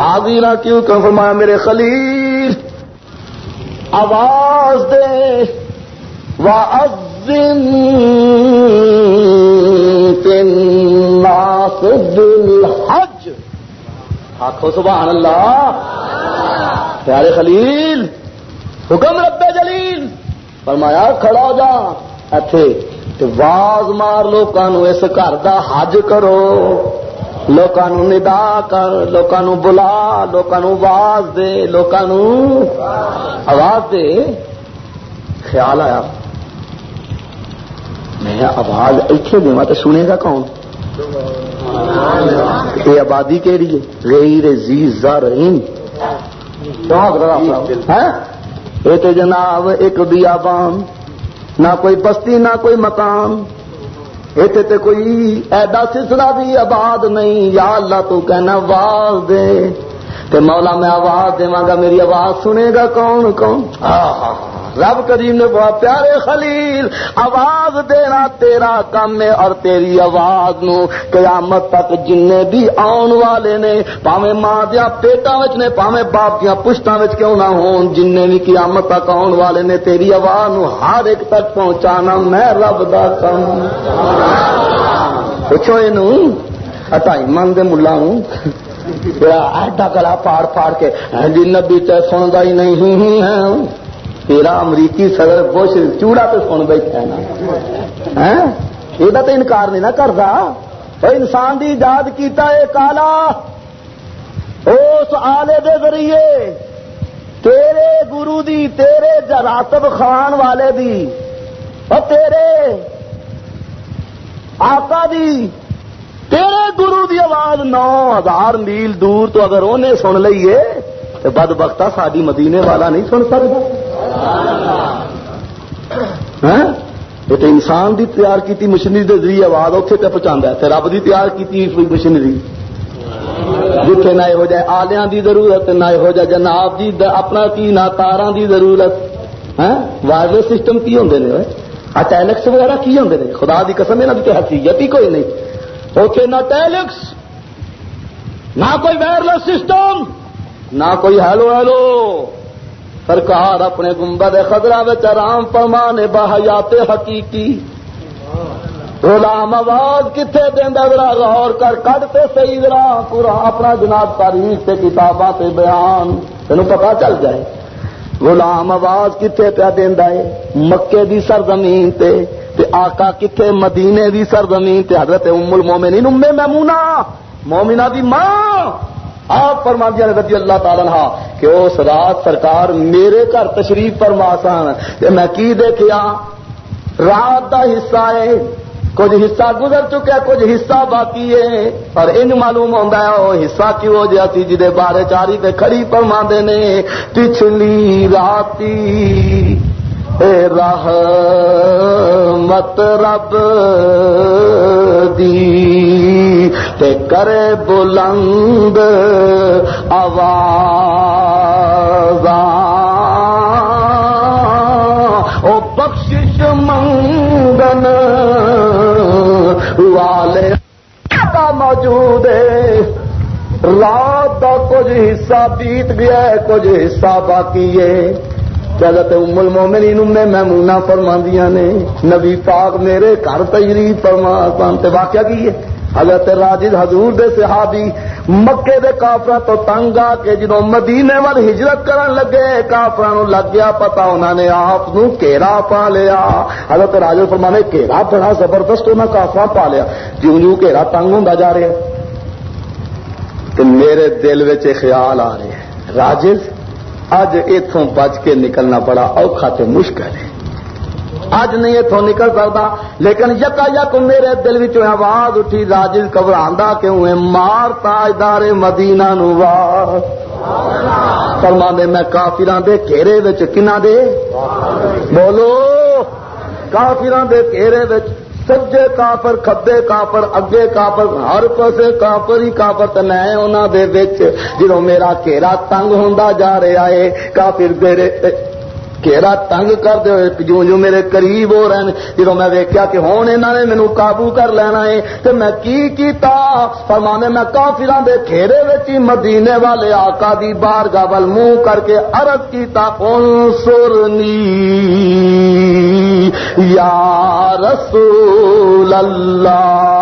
حاضرہ کیوں کہ فرمایا میرے خلیل؟ آواز دے۔ وَأَذِّن فِي آخو سبحان اللہ۔ پیارے خلیل، حکم رب جلیل۔ فرمایا کھڑا ہو جا اتے واز مار لوگوں اس گھر دا حج کرو۔ لوگوں ندا کر لوگوں بلا لوگوں آواز دے لوگوں آواز دے خیال آیا میں آواز اتنے دوا تو سنے گا کون یہ آبادی کہڑی ہے غیر زیز رحیم یہ تو جناب ایک بیابان نہ کوئی بستی نہ کوئی مکان اتنے تے کوئی ایڈا سلسلہ بھی آباد نہیں۔ یا اللہ تو کہنا آواز دے۔ تے مولا میں آواز دے گا، میری آواز سنے گا کون؟ کون؟ رب کریم نے بہت پیارے خلیل، آواز دینا تیرا کام ہے اور تیری آواز نو قیامت تک جن بھی آن والے نے پاوے ماں دیا پیٹا وچ نے پاوے باپ دیا پشتاں وچ کیوں نہ ہون؟ جن بھی قیامت تک آن والے نے، تیری آواز نو ہر ایک تک پہنچانا میں رب دا کام پوچھو یہ ہٹائی من دے ملا ایڈا گلا پاڑ پاڑ کے ہاں جی نبی تے سنتا ہی نہیں ہے تیرا امریکی صدر بش چوڑا تو سن بیٹھا نا۔ یہ تو انکار نہیں نہ کرتا انسان دی ایجاد کیتا ہے، کالا۔ اس آلے دے ذریعے تیرے گرو دی، تیرے جراتب خان والے دی۔ اور تیرے آقا دی، تیرے گرو دی آواز نو ہزار میل دور تو اگر انہیں سن لیے تو بد بختا ساری مدینے والا نہیں سن سکتا۔ ہاں؟ یہ تو انسان دی تیار کی مشینری کے ذریعے آواز اتنے تک پہنچا ہے رب دی تیار کی مشینری جتنے نہ ہو جائے آلیا دی ضرورت نہ ہو جائے جناب جی اپنا کی نہ تارا دی ضرورت۔ ہاں؟ وائرلیس سسٹم کی ہوں نے ٹیلکس وغیرہ کی ہوں نے؟ خدا دی قسم یہاں کی حیثیت ہی کوئی نہیں۔ اتنے نہ ٹیلکس نہ کوئی وائرلیس سسٹم نہ کوئی ہیلو ہیلو سرکار اپنے گنبد خدرا آرام فرمانے باحیات حقیقی۔ غلام آواز کتنے دینا ذرا غور کر کٹ کڈتے صحیح ذرا۔ پورا اپنا جناب تاریخ سے کتاباں سے بیان۔ تینوں پتا چل جائے۔ غلام آواز کتنے پیا دینا ہے؟ مکے دی سرزمین تے۔ تے آقا کتنے مدینے دی سرزمین تے؟ حضرت ام المومنین، ام میمونہ۔ مومنہ دی ماں۔ آپ فرما دیا رضی اللہ تعالی ہاں کہ اس رات سرکار میرے گھر تشریف فرما سن۔ میں کی دیکھا رات کا حصہ ہے۔ کچھ حصہ گزر چکا کچھ حصہ باقی ہے۔ اور ان معلوم ہوتا ہے وہ حصہ کیوں ہو سی جی بارے چاری پہ کھڑی فرما نے، پچھلی راتی راہ مت رب دی، تے کرے بلند آواز۔ او بخشش منگن والے موجود ہے۔ رات کا کچھ حصہ بیت گیا ہے، کچھ حصہ باقی ہے۔ حضرت ام المومنین ام میمونہ فرماندیاں نے، نبی پاک میرے گھر تجریف فرما سن تے واقعہ کی ہے؟ حضرت راجد حضور دے صحابی مکے دے کافرا تو تنگ آ کے جدو مدینے وال ہجرت کرن لگے کافرا نو لگ گیا پتا انہوں نے آپ نو کیرا پا لیا۔ حضرت راجد فرما نے کیرا بڑا زبردست انہیں کافرا پا لیا۔ جیوں جیوں کیرا تنگ ہوں جا رہا تو میرے دل میں خیال آ رہے ہیں راجز اج اتوں بچ کے نکلنا بڑا اوکھا تے مشکل ہے۔ اج نہیں اتوں نکل سکتا، لیکن یکا یک میرے دل آواز اٹھی راجز گھبرا کیوں ہے؟ مار تاجدار مدینہ نو وار۔ فرما دے میں کافران دے گھیرے کنا دے؟ بولو کافران دے گھیرے سجے کافر کبے کافر، اگے کافر، ہر پاسے کافر ہی کافر تو میں انہوں جدو میرا گھیرا تنگ ہوں جا رہا ہے کافر میرے گھیرا تنگ کر دے جو جو میرے قریب ہو رہے ہیں جدو میں ویکیا کہ ہوں انہوں نے مینو قابو کر لینا ہے تو میں کی کیتا؟ فرمانے میں کافران دے گھیرے وچ مدینے والے آقا دی بار گاول منہ کر کے عرض کیتا انصرنی یا رسول اللہ،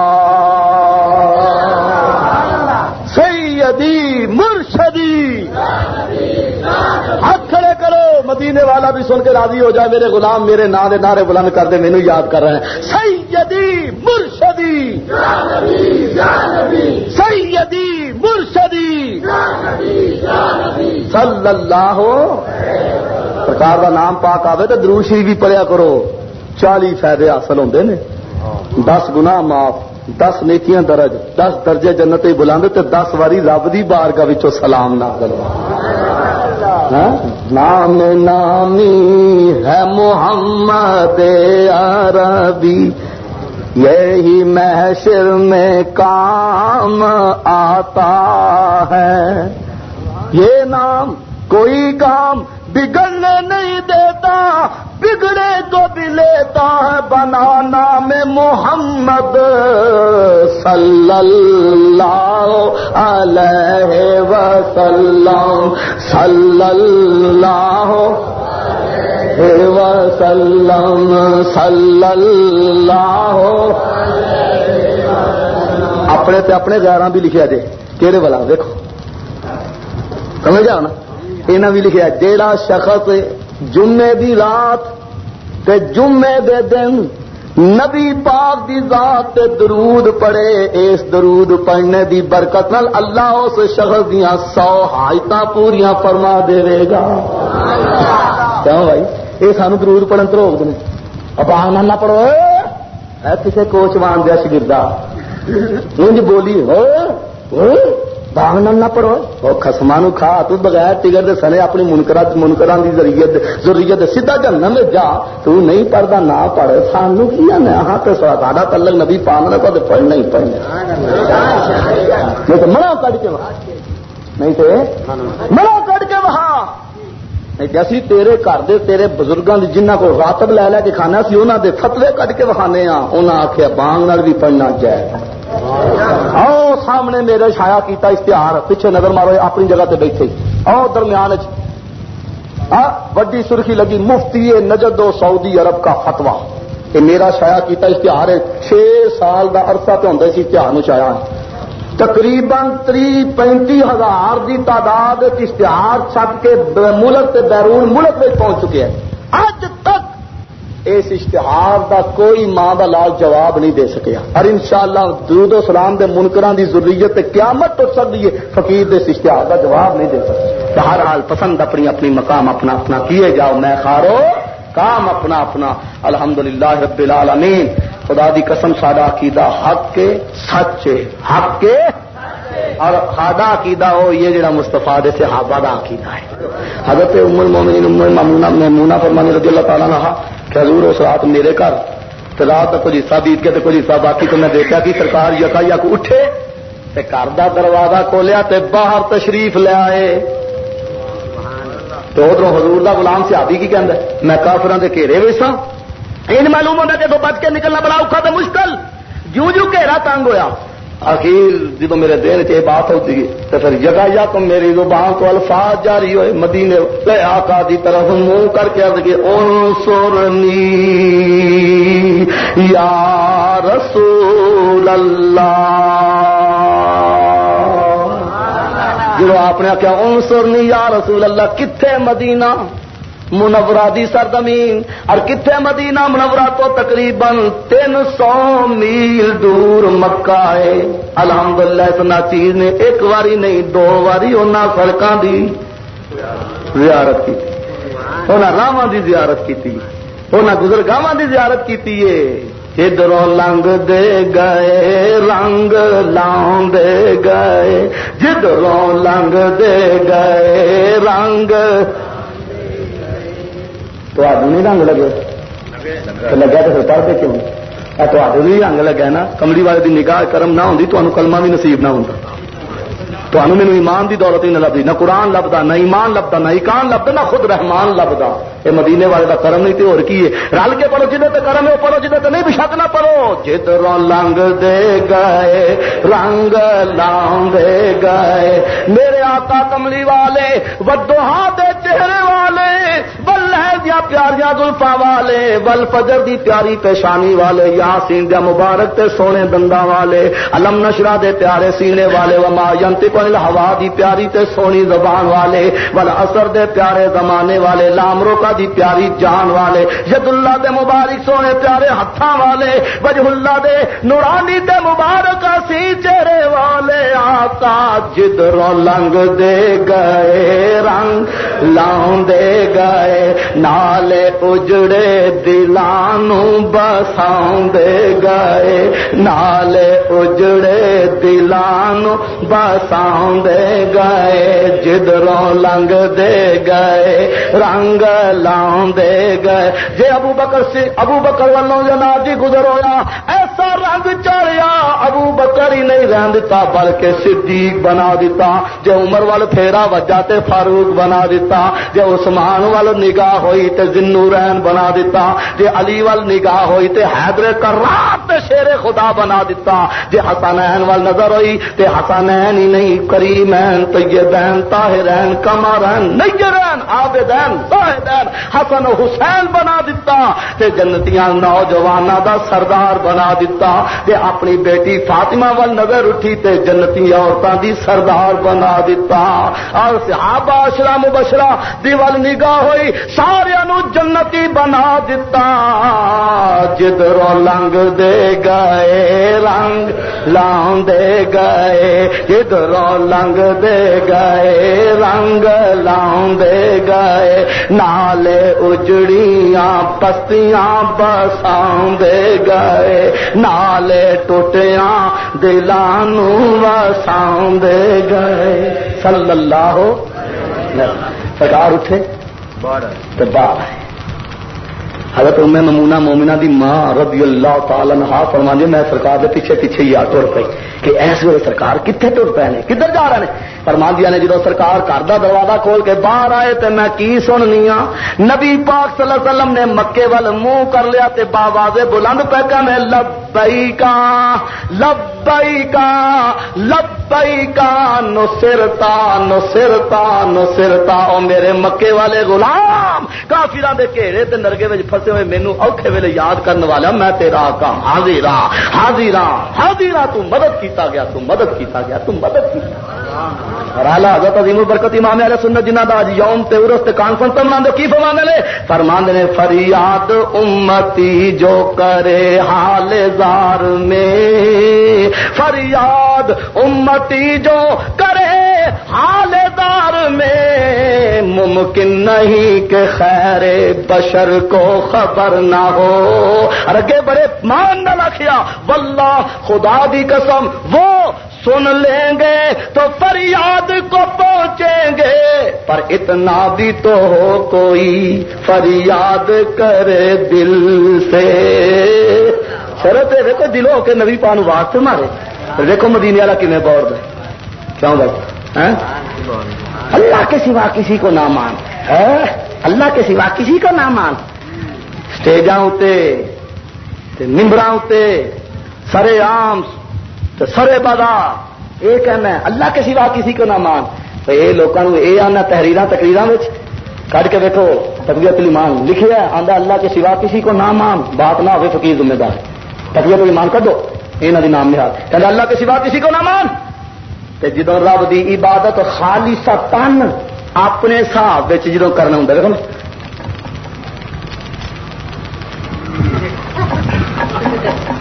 سیدی، مرشدی۔ ہاتھ کھڑے کرو، مدینے والا بھی سن کے راضی ہو جائے، میرے غلام، میرے نعرے نعرے بلند کر دے، مینو یاد کر رہے ہیں۔ سیدی، مرشدی۔ سیدی، مرشدی۔ صلی اللہ سرکار کا نام پاک آئے تو دروشی بھی پڑھیا کرو۔ چالی فائدے حاصل ہوتے ہیں دس گنا معاف دس نیکیاں درج دس درجے جنت بلند تے دس واری رب دی بارگاہ سلام نہ ہاں؟ نام نامی ہے محمد عربی یہی محشر میں کام آتا ہے۔ یہ نام کوئی کام بگڑنے نہیں دیتا، بگڑے کو بھی لیتا ہے بنانا میں محمد صلی اللہ علیہ وسلم، صلی اللہ وسلم، صلی اللہ اپنے تے اپنے گیارہ بھی لکھے جی کہڑے والا؟ دیکھو سمجھ جاؤ نا؟ یہاں بھی لکھا جیڑا شخص جمعے دی رات تے جمعے دے دن نبی پاک دی ذات تے درود پڑے اس درود پڑھنے دی برکت نال اللہ اس شخص دیا سو حایت پوریا فرما دے گا۔ کیوں بھائی؟ یہ سانو درود پڑھن تو روک دیں اب آنا نہ پڑھو۔ کسی کوچ مان دیا شگردا انج بولی ہو۔ باغ نہ پڑھو۔ وہ خسما کھا، تو بغیر ٹکٹ دے سنے اپنی منکرا منکرا کی ضروریت ضروریت سیدھا جنم میں جا، تو نہیں پڑھتا نہ پڑھ۔ سانو کی ہاں تو ساڈا تلک نبی پان نے کدے پڑھنا ہی پڑھنا۔ نہیں تو منع کٹ کے وہاں۔ نہیں تو منع کٹ کے وہاں۔ اسی تیرے گھر دے، تیرے بزرگوں کی جنہ کو راتب لے لے کے کھانا سی انہوں دے فتوے کٹ کے وکھانے ہاں انہیں آخیا بانگ بھی پڑھنا چاہے آؤ۔ سامنے میرے شایا کیتا اشتہار، پیچھے نظر مارو اپنی جگہ تے بیٹھے۔ آؤ درمیان وڈی سرخی لگی، مفتی نجد و سعودی عرب کا فتوا کہ میرا شایا کیتا اشتہار ہے، چھ سال کا عرصہ تو ہوں اشتہار نو شایا۔ تقریباً تری پینتی ہزار کی تعداد اشتہار چھپ کے ملک سے بیرون ملک میں پہنچ چکے ہیں اج تک اس اشتہار دا کوئی ماں دا لال جواب نہیں دے سکیا۔ اور انشاءاللہ درود و سلام دے منکران دی ضروریت تے قیامت تو سکتی ہے فقیر دے اس اشتہار دا جواب نہیں دے سکتے ہر حال پسند اپنی اپنی مقام اپنا اپنا کیے جاؤ، میں خارو، کام اپنا اپنا۔ الحمدللہ رب العالمین، خدا دی قسم ساڈا عقیدہ حق کے، سچ حق کے۔ اور خادا عقیدہ ہو، یہ جڑا مستفا دے صحابہ دا عقیدہ ہے۔ حضرت ام المومنین، ام المومنہ محمونہ فرمانی رضی اللہ تعالیٰ عنہ، کہ حضور اس رات میرے گھر تو رات کا کچھ حصہ بیت کے تو کچھ حصہ باقی تو میں دیکھا کہ سرکار یکا یک اٹھے، تے گھر کا دروازہ کھولیا، تے باہر تشریف لے آئے۔ تو ادھر حضور دا غلام سیابی کی کہہ میں کافران کے گھیرے ویسا ان معلوم ہوتا کہ بچ کے نکلنا بڑا اوکھا تو مشکل۔ جوں جوں گھیرا تنگ ہویا اخیر جب میرے دین چ بات ہوتی جی، گئی تو پھر جگہ یا تو میری زبان کو الفاظ جاری ہوئے، مدینے لے آقا دی طرف منہ کر کے عرض کی اون سورنی یا رسول اللہ۔ جب آپ نے کیا اون سورنی یا رسول اللہ کتنے مدینہ؟ منورا دی سرزمین۔ اور کتنے مدینہ منورا تو تقریباً تین سو میل دور مکہ ہے۔ الحمدللہ، اتنا چیز نے ایک واری نہیں، دو واری انہوں سڑکوں دی زیارت کی۔ انہیں راہ دی زیارت کی انہیں گزرگاہ دی زیارت کی ادھروں لنگ دے گئے، رنگ لاؤں دے گئے۔ جدھروں لنگ دے گئے، رنگ تو نہیں رنگ لگے۔ لگا تو پڑھتے کیوں؟ بھی رنگ لگا نا۔ کملی والے کی نگاہ کرم نہ ہوتی تمہیں کلمہ بھی نصیب نہ ہوتا تو مینو ایمان دی دولت ہی نہ لبھی، نہ قرآن لبدا نہ ایمان لبدا نہ ایکان لبدا نہ خود رحمان لبدا یہ مدینے والے کا کرم نہیں تو اور کی ہے؟ رل کے پڑھو جہاں تے کرم ہے پڑھو جہاں تے نہیں بھی شک نہ پڑھو۔ جدھر لنگ دے گئے، رنگ لان دے گئے۔ میرے آقا کملی والے ودو دے چہرے والے بل دیا پیاریا گلفا والے بل فجر دی پیاری پیشانی والے یا سین دیا مبارک تے سونے دندا والے، علم نشرا دے پیارے سینے والے، وما ینتی پل ہوا دی پیاری تے سونی زبان والے بل اثر دے پیارے زمانے والے لامرو کا دی پیاری جان والے ید اللہ دے مبارک سونے پیارے ہاتھاں والے وجہ اللہ دے نورانی دے مبارک سی چہرے والے، آقا جدروں لنگ دے گئے، رنگ لاؤں دے گئے، نالے اجڑے دلانو بساؤں دے گئے، نالے اجڑے دلانو بساؤں دے گئے جدروں لنگ دے گئے، رنگ لاؤں دے گئے۔ جے ابو بکر سے ابو بکر والوں جناب جی گزر ہویا، ایسا رنگ چڑھیا ابو بکر ہی نہیں رہن دیتا بلکہ صدیق بنا دیتا جے عمر وال پھیرا وجہ تے فاروق بنا دیتا جے عثمان وال نگاہ ہوئی تے زنو رین بنا دیتا جے علی وال نگاہ ہوئی تے حیدر کرات تے شیر خدا بنا دیتا جے حسنین وال نظر ہوئی تے حسنین ہی نہیں، کریمین، طیبین، طاہرین، کمرین، نیرین، عابدین، زاہدین حسن حسین بنا دیتا تے جنتیاں نوجوان دا سردار بنا دیتا تے اپنی بیٹی فاطمہ وال نظر اٹھی تے جنتی عورتوں دی سردار بنا دیتا اور صحابہ اشرا مبشرا دی وال نگاہ ہوئی سارے نو جنتی بنا دیتا جدرو لنگ دے گئے رنگ لان دے گئے۔ جدرو لنگ دے گئے رنگ لان دے گئے۔ نال والے اجڑیاں پستیاں بساؤں دے گئے نالے ٹوٹیاں دلانو وساؤں دے گئے صلی اللہ ہو سرکار اٹھے تو باہر حضرت ام ممونا مومنا دی ماں رضی اللہ تعالی نہا فرما دی میں سرکار دے پیچھے پیچھے ہی آ ٹر پئی کہ ایس ویلے سرکار کتنے ٹر پے نے؟ کدھر جا رہے ہیں فرما نے جدو سرکار گھر کا دروازہ کھول کے باہر آئے تے میں کی سننی ہاں؟ نبی پاک صلی اللہ علیہ وسلم نے مکے ول منہ کر لیا تے باواز بلند پہ کہ میں لب لبئی کا لبئی کا لبئی کا نصرتا نصرتا نصرتا۔ او میرے مکے والے غلام کافران دے گھیرے تے نرگے وچ پھسے ہوئے مینوں اوکھے ویلے یاد کرن والا میں تیرا آقا حاضر ہاں حاضر ہاں تو مدد کیتا گیا، تو مدد کیتا گیا، تو مدد کیتا گیا۔ رالا حضرت عظیم البرکت امام علیہ سنت جنہ دا اج یوم تے ورس تے کانفرنس تے مناندے کی فرماندے نے؟ فرماندے نے، فریاد امتی جو کرے حال زار میں۔ فریاد امتی جو کرے حال دار میں۔ ممکن نہیں کہ خیر بشر کو خبر نہ ہو۔ ارگے بڑے مان نہ رکھیا، واللہ خدا دی قسم، وہ سن لیں گے تو فریاد کو پہنچیں گے، پر اتنا بھی تو ہو کوئی فریاد کرے دل سے۔ شرط ہے دیکھو دلوں کے نبی پان واسط مارے۔ دیکھو مدینے والا کنے بور دے۔ کیوں بھائی ہاں؟ اللہ کے سوا کسی کو نہ مان۔ اللہ کے سوا کسی کو نہ مان۔ اسٹیجاں ممبر سرے عام سرے بدا یہ کہنا ہے، اللہ کے سوا کسی کو نہ مان۔ تو یہ لوگوں یہ آنا تحریر تقریر کٹ کے دیکھو تبیعت مان لکھا آندا اللہ کے سوا کسی کو نہ مان، بات نہ ہوئے، فقیر ذمہ دار۔ تقویت مان کدو یہاں دی نام نہاد۔ کہ اللہ کے سوا کسی کو نہ مان۔ تے جدو رب کی عبادت خالی سا تن اپنے حساب جدو کرنا ہوں دیکھو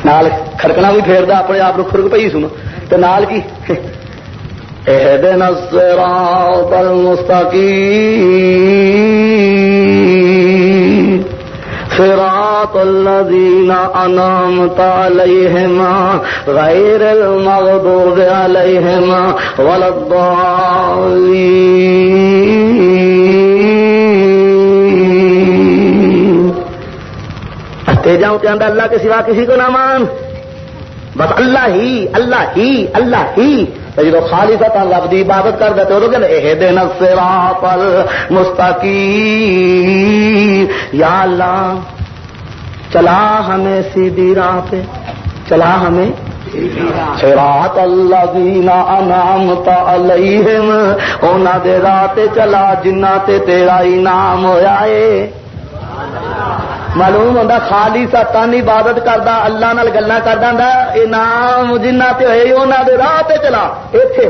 کڑکنا کھڑکنا بھی پھیرتا اپنے آپ کو خرک پی سنو۔ تو نال کی۔ اهدنا الصراط المستقيم صراط الذين أنعمت عليهم غير المغضوب عليهم ولا الضالين جاؤں کہ اللہ کے سوا کسی کو نہ مان۔ بس اللہ ہی اللہ ہی اللہ ہی۔ جب خالی فتح رب کی عبادت کر دیتے وہ کہ دن سرا پر مستقی یا اللہ، چلا ہمیں سیدھی راہ پہ، چلا ہمیں۔ سراط اللہ دینا انعامت علیہم، اونا دے راہ چلا، جنہ تے تیرا انعام ہویا ہے معلوم ہوتا خالی سا عبادت کرتا اللہ نال گلا کرتا انعام جنہ تے ہوئے انہوں دے راہ تے چلا۔ اتے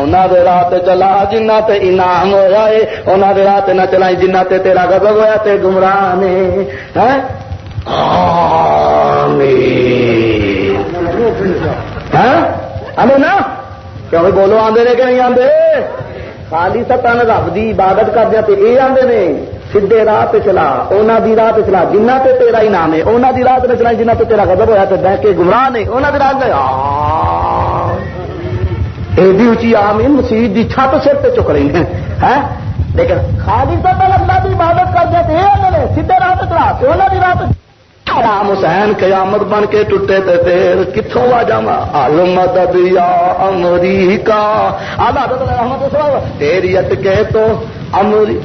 انہوں دے راہ تے چلا جنہ تے انعام ہویا ہے انہوں دے راہ تے نہ چلا جنہ تے تیرا غضب ہویا تے گمراہ نے۔ ہیں ہاں؟ نا؟ کیوں بولو آندے نے کہ نہیں آندے؟ خالی ستن رب دی عبادت کردیا تے اے آندے نے۔ سیدے راہ پہ چلا، اونا دی راہ پہ چلا، جنہ تے تیرا ہی نام ہے، اونا دی راہ پہ چلا، جنہ تے تیرا غضب ہویا تے بہ کے گمراہ نے، اونا دی راہ پہ ایڈی اچھی آمین مسیح دی چھت سر پہ چک رہی ہیں لیکن خالی ستن اللہ دی عبادت کر دیا تے سیدے راہ پہ چلا اونا دی راہ پہ رام حسین قیامت بن کے ٹوٹے تے پھر کتوں آ جا مدد یا امریکہ۔ تیری اٹکے تو امری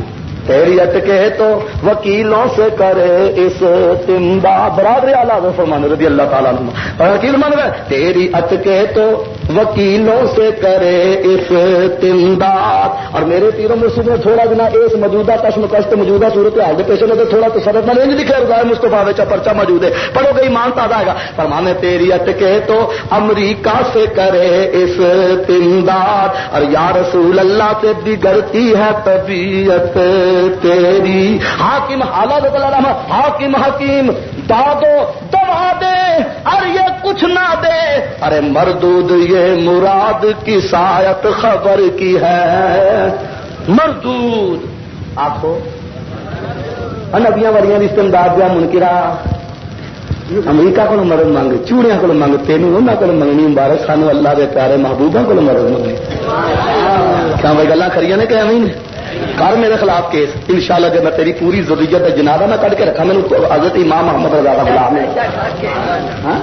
تیری اٹکے تو وکیلوں سے کرے اس تمبا برادری آلہ فرمان رضی اللہ تعالیٰ وکیل من گئے، تیری اٹکے تو وکیلوں سے کرے اس تمداد اور میرے تیروں میں صبح تھوڑا بنا اس موجودہ کشم کشت موجودہ صورت حال کے پیش میں تھوڑا تصرف میں نہیں دکھا رہا ہے مستفا ویچا پرچا موجود ہے۔ پڑھو گئی مان تازہ گا فرمانے تیری اٹکے تو امریکہ سے کرے اس تمداد اور یا رسول اللہ سے بگڑتی ہے طبیعت۔ تیری، حاکم حالت حاکم حکیم، دادو دبا دے، اور یہ کچھ نہ دے۔ ارے مردود، یہ مراد کی سایت خبر کی ہے۔ مردود آخو نبیاں وریاں وڑیاں استمداد دیا منکرا۔ امریکہ کو مرد منگ، چوڑیاں کو منگ تین انہوں کو منگنی مبارک۔ سانو اللہ کے پیارے محبوبہ کو مرد منگنی۔ کیا بھائی گلا کری نے کہ ایویں کر میرے خلاف کیس۔ انشاءاللہ شاء جب میں تیری پوری ضروریت جنازہ نہ کٹ کے رکھا، میں نے حضرت امام محمد رضا کا غلام ہاں؟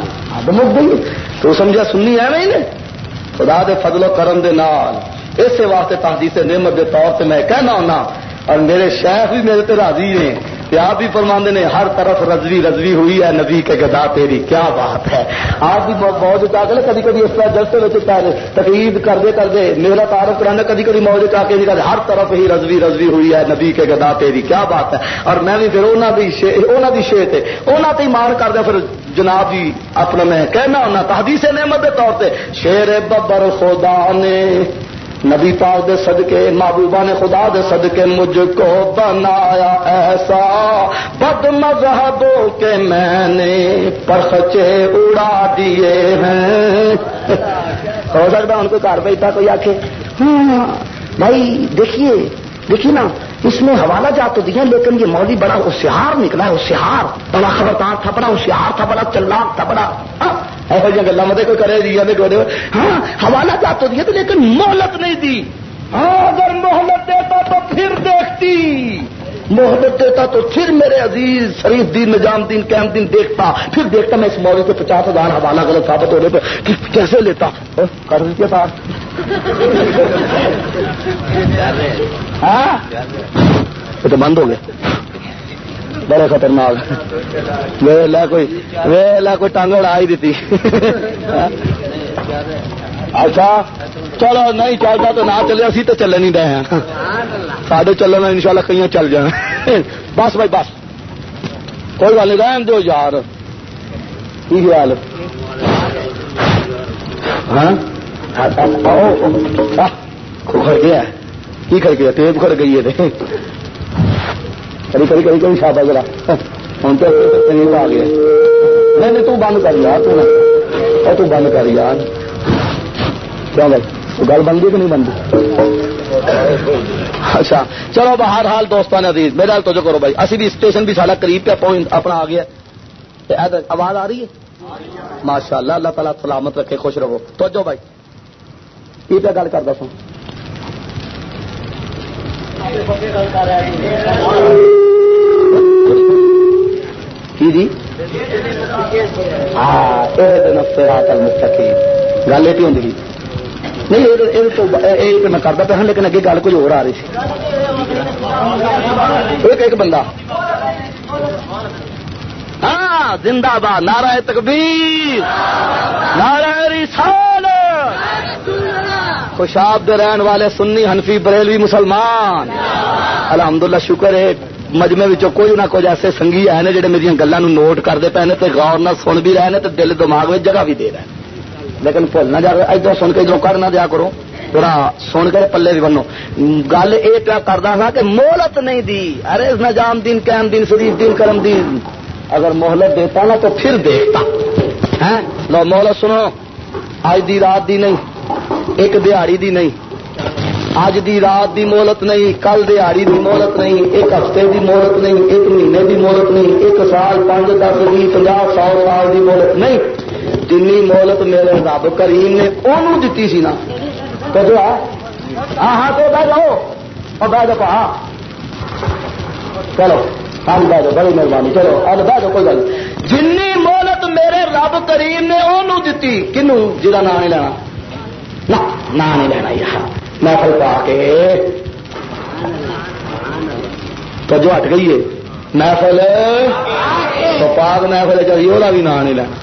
مک گئی۔ تو سمجھا سننی ہے میں نے؟ خدا دے فضل و کرم دے نال۔ اسی واسطے تحدیث نعمت دے طور سے میں کہنا ہونا اور میرے شیخ بھی میرے تے راضی نے آپ بھی فرماندے نے، ہر طرف رضوی رضوی ہوئی ہے نبی کے گدا تیری، کیا بات ہے؟ آپ بھی موج چاہ کے کبھی کبھی اس طرح جلسے میں تقریب کرتے کرتے میرا تعارف کرانا کبھی کبھی موج چاہ کے نکل ہر طرف ہی رضوی رضوی ہوئی ہے نبی کے گدا تیری، کیا بات ہے؟ اور میں بھی پھر انہوں کی شے تھے انہوں سے مان کر دیا پھر جناب جی اپنا میں کہنا ہونا، تحدیث نعمت کے طور پہ شیر ببر خدا نے نبی پاک دے صدقے محبوبہ نے خدا دے صدقے مجھ کو بنایا ایسا۔ بد مذہبوں کے میں نے پرخچے اڑا دیے ہیں۔ ہو سکتا ان کو کار بیٹھا کوئی آ کے ہاں، بھائی دیکھیے دیکھیے نا، اس میں حوالہ جات تو دیا، لیکن یہ مولوی بڑا ہوشیار نکلا ہے ہوشیار، بڑا خبردار تھا، بڑا ہوشیار تھا، بڑا چلاک تھا، بڑا ایسا جی گلا کوئی کرے دیا ہاں حوالہ جات تو دیا تو لیکن مہلت نہیں دی۔ ہاں اگر مہلت دیتا تو پھر دیکھتی۔ محبت دیتا تو پھر میرے عزیز شریف دین نظام دین، قیم دین دیکھتا، پھر دیکھتا میں اس مولوی سے پچاس ہزار حوالہ غلط ثابت ہونے پہ کیسے لیتا؟ کر دیتے پاس ہاں؟ تو بند ہو گئے۔ بڑے خطرناک۔ ویلا کوئی ویلا کوئی ٹانگ اڑا ہی دیتی۔ ہاں؟ اچھا چلو، نہیں چلتا تو نہ چلے، اسی تو چلے نہیں رہے ہیں۔ ساڈے چلنا ان شاء اللہ کئی چل جائیں۔ بس بھائی، بس۔ کوئی گل نہیں، رہن دو یار۔ کی خیال ہاں؟, ہاں؟ کھڑ گیا کی کر گیا؟ ٹیپ کھڑ گئی ہے۔ کبھی کبھی کبھی کبھی شابا ذرا۔ ہوں تو آ گیا۔ نہیں نہیں، تو بند کر یار تو بند کر یار۔ کیا بھائی گل بنتی کہ نہیں بنتی اچھا چلو بہر حال دوستان عزیز میرے حال تو جو کرو بھائی اسی بھی اسٹیشن بھی سارا قریب پہ پوائنٹ اپنا آ گیا آواز آ رہی ہے ماشاء اللہ اللہ تعالیٰ سلامت رکھے خوش رہو تو جو بھائی یہ پہ گل کر دسو جی ہاں گل یہ ہوتی نہیں میں کرتا پہ لیکن اگے گل کچھ اور آ رہی ایک ایک بندہ ہاں زندہ باد نارا تکبیر نارا رسال خوشاب دے رہن والے سنی حنفی بریلوی مسلمان الحمدللہ شکر ہے مجمے کوئی نہ کچھ ایسے سنگھی ہے جڑے میری گلوں نوٹ کرتے پے نے غور نہ سن بھی رہے ہیں دل دماغ میں جگہ بھی دے رہے ہیں لیکن بھول نہ جائے ادھر سن کے ادھر کر نہ دیا کرو۔ تھوڑا سن کے پلے بھی بنو۔ گل یہ پیا کرتا تھا کہ مہلت نہیں دی۔ ارے نظام دین، قیم دین، شریف دین، کرم دین۔ اگر مہلت دیتا نا تو پھر دیکھتا ہے لو مہلت سنو۔ آج دی رات دی نہیں، ایک دیہڑی دی نہیں۔ اج دی رات دی مہلت نہیں، کل دیہڑی دی مہلت نہیں، ایک ہفتے دی مہلت نہیں، ایک مہینے دی مہلت نہیں، ایک سال، پانچ، دس بھی پناہ سو سال دی مہلت نہیں۔ جن مہلت میرے رب کریم نے انہوں دیتی سی نا۔ تو جو ہاں ہاں تو بہ جاؤ۔ اور بہ جاؤ ہاں۔ چلو ہاں بہ جاؤ، بڑی مہربانی۔ چلو ہاں، اب بہ جاؤ، کوئی گل جن مہلت میرے رب کریم نے انہوں دیتی کنو جا نام نہیں لینا۔ نہ نہیں لینا، یار۔ محفل پا کے تو جو ہٹ گئی ہے۔ محفل، تو پاک محفل چاہیے وہ بھی نام نہیں لینا۔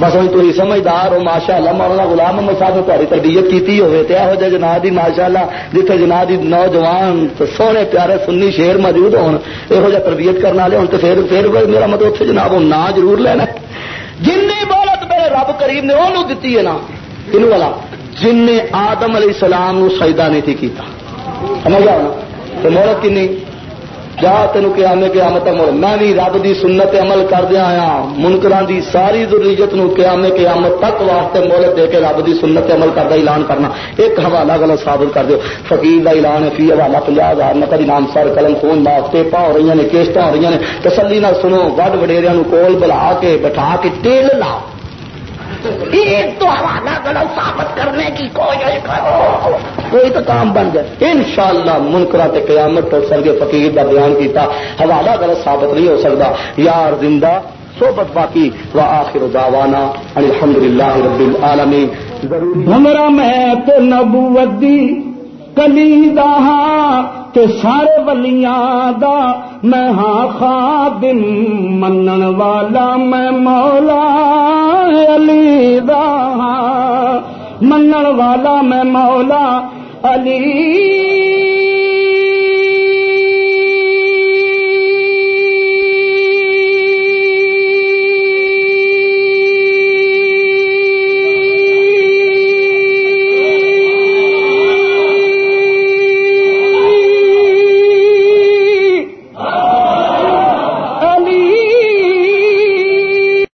بس ہوں تھی سمجھدار ہو ماشاء اللہ مولانا غلام محمد صاحب نے تاری تربیت کی ہوئے تو یہو جہ جناب کی ماشاء اللہ جیتے جناب کی نوجوان سونے پیارے سنی شیر موجود ہون یہو جہ تربیت کرنے والے ہوں تو پھر پھر میرا مطلب اتنے جناب نا ضرور لینا۔ جن بولت میرے رب کریم نے انہوں دیتی ہے نا ان والا۔ جن نے آدم علیہ السلام سجدہ نہیں تھی کیتا۔ سمجھ آنا تو مہرت کنی جا تین قیامت قیامت مڑ میں بھی رب دی سنت عمل کردیا آیا ہاں۔ منکرا دی ساری ضروریت نو قیامت قیامت تک واسطے مولت دے کے رب دی سنت عمل کردا اعلان کرنا۔ ایک حوالہ غلط ثابت کر دیو۔ فقیر دا اعلان ہے فی حوالہ 50000 نقد انعام سر قلم خون معاف ٹیپا ہو رہی نے کیسٹاں ہو رہی نے تسلی نال سنو، وڈ وڈیریاں نو کول بلا کے، بٹھا کے تیل لاؤ۔ ایک تو حوالہ غلط ثابت کرنے کی کوشش کرو۔ کوئی تو کام بن جائے۔ ان شاء اللہ منکرا قیامت تو سرگے فقیر کا بیان کیتا حوالہ غلط ثابت نہیں ہو سکتا۔ یار زندہ صحبت باقی و آخر دعوانا الحمد للہ رب العالمین۔ ہمرا میں تو نبوت دی کلی دا تے سارے ولیاں دا میں ہاں خادم منن والا میں مولا علی دا منن والا میں مولا علی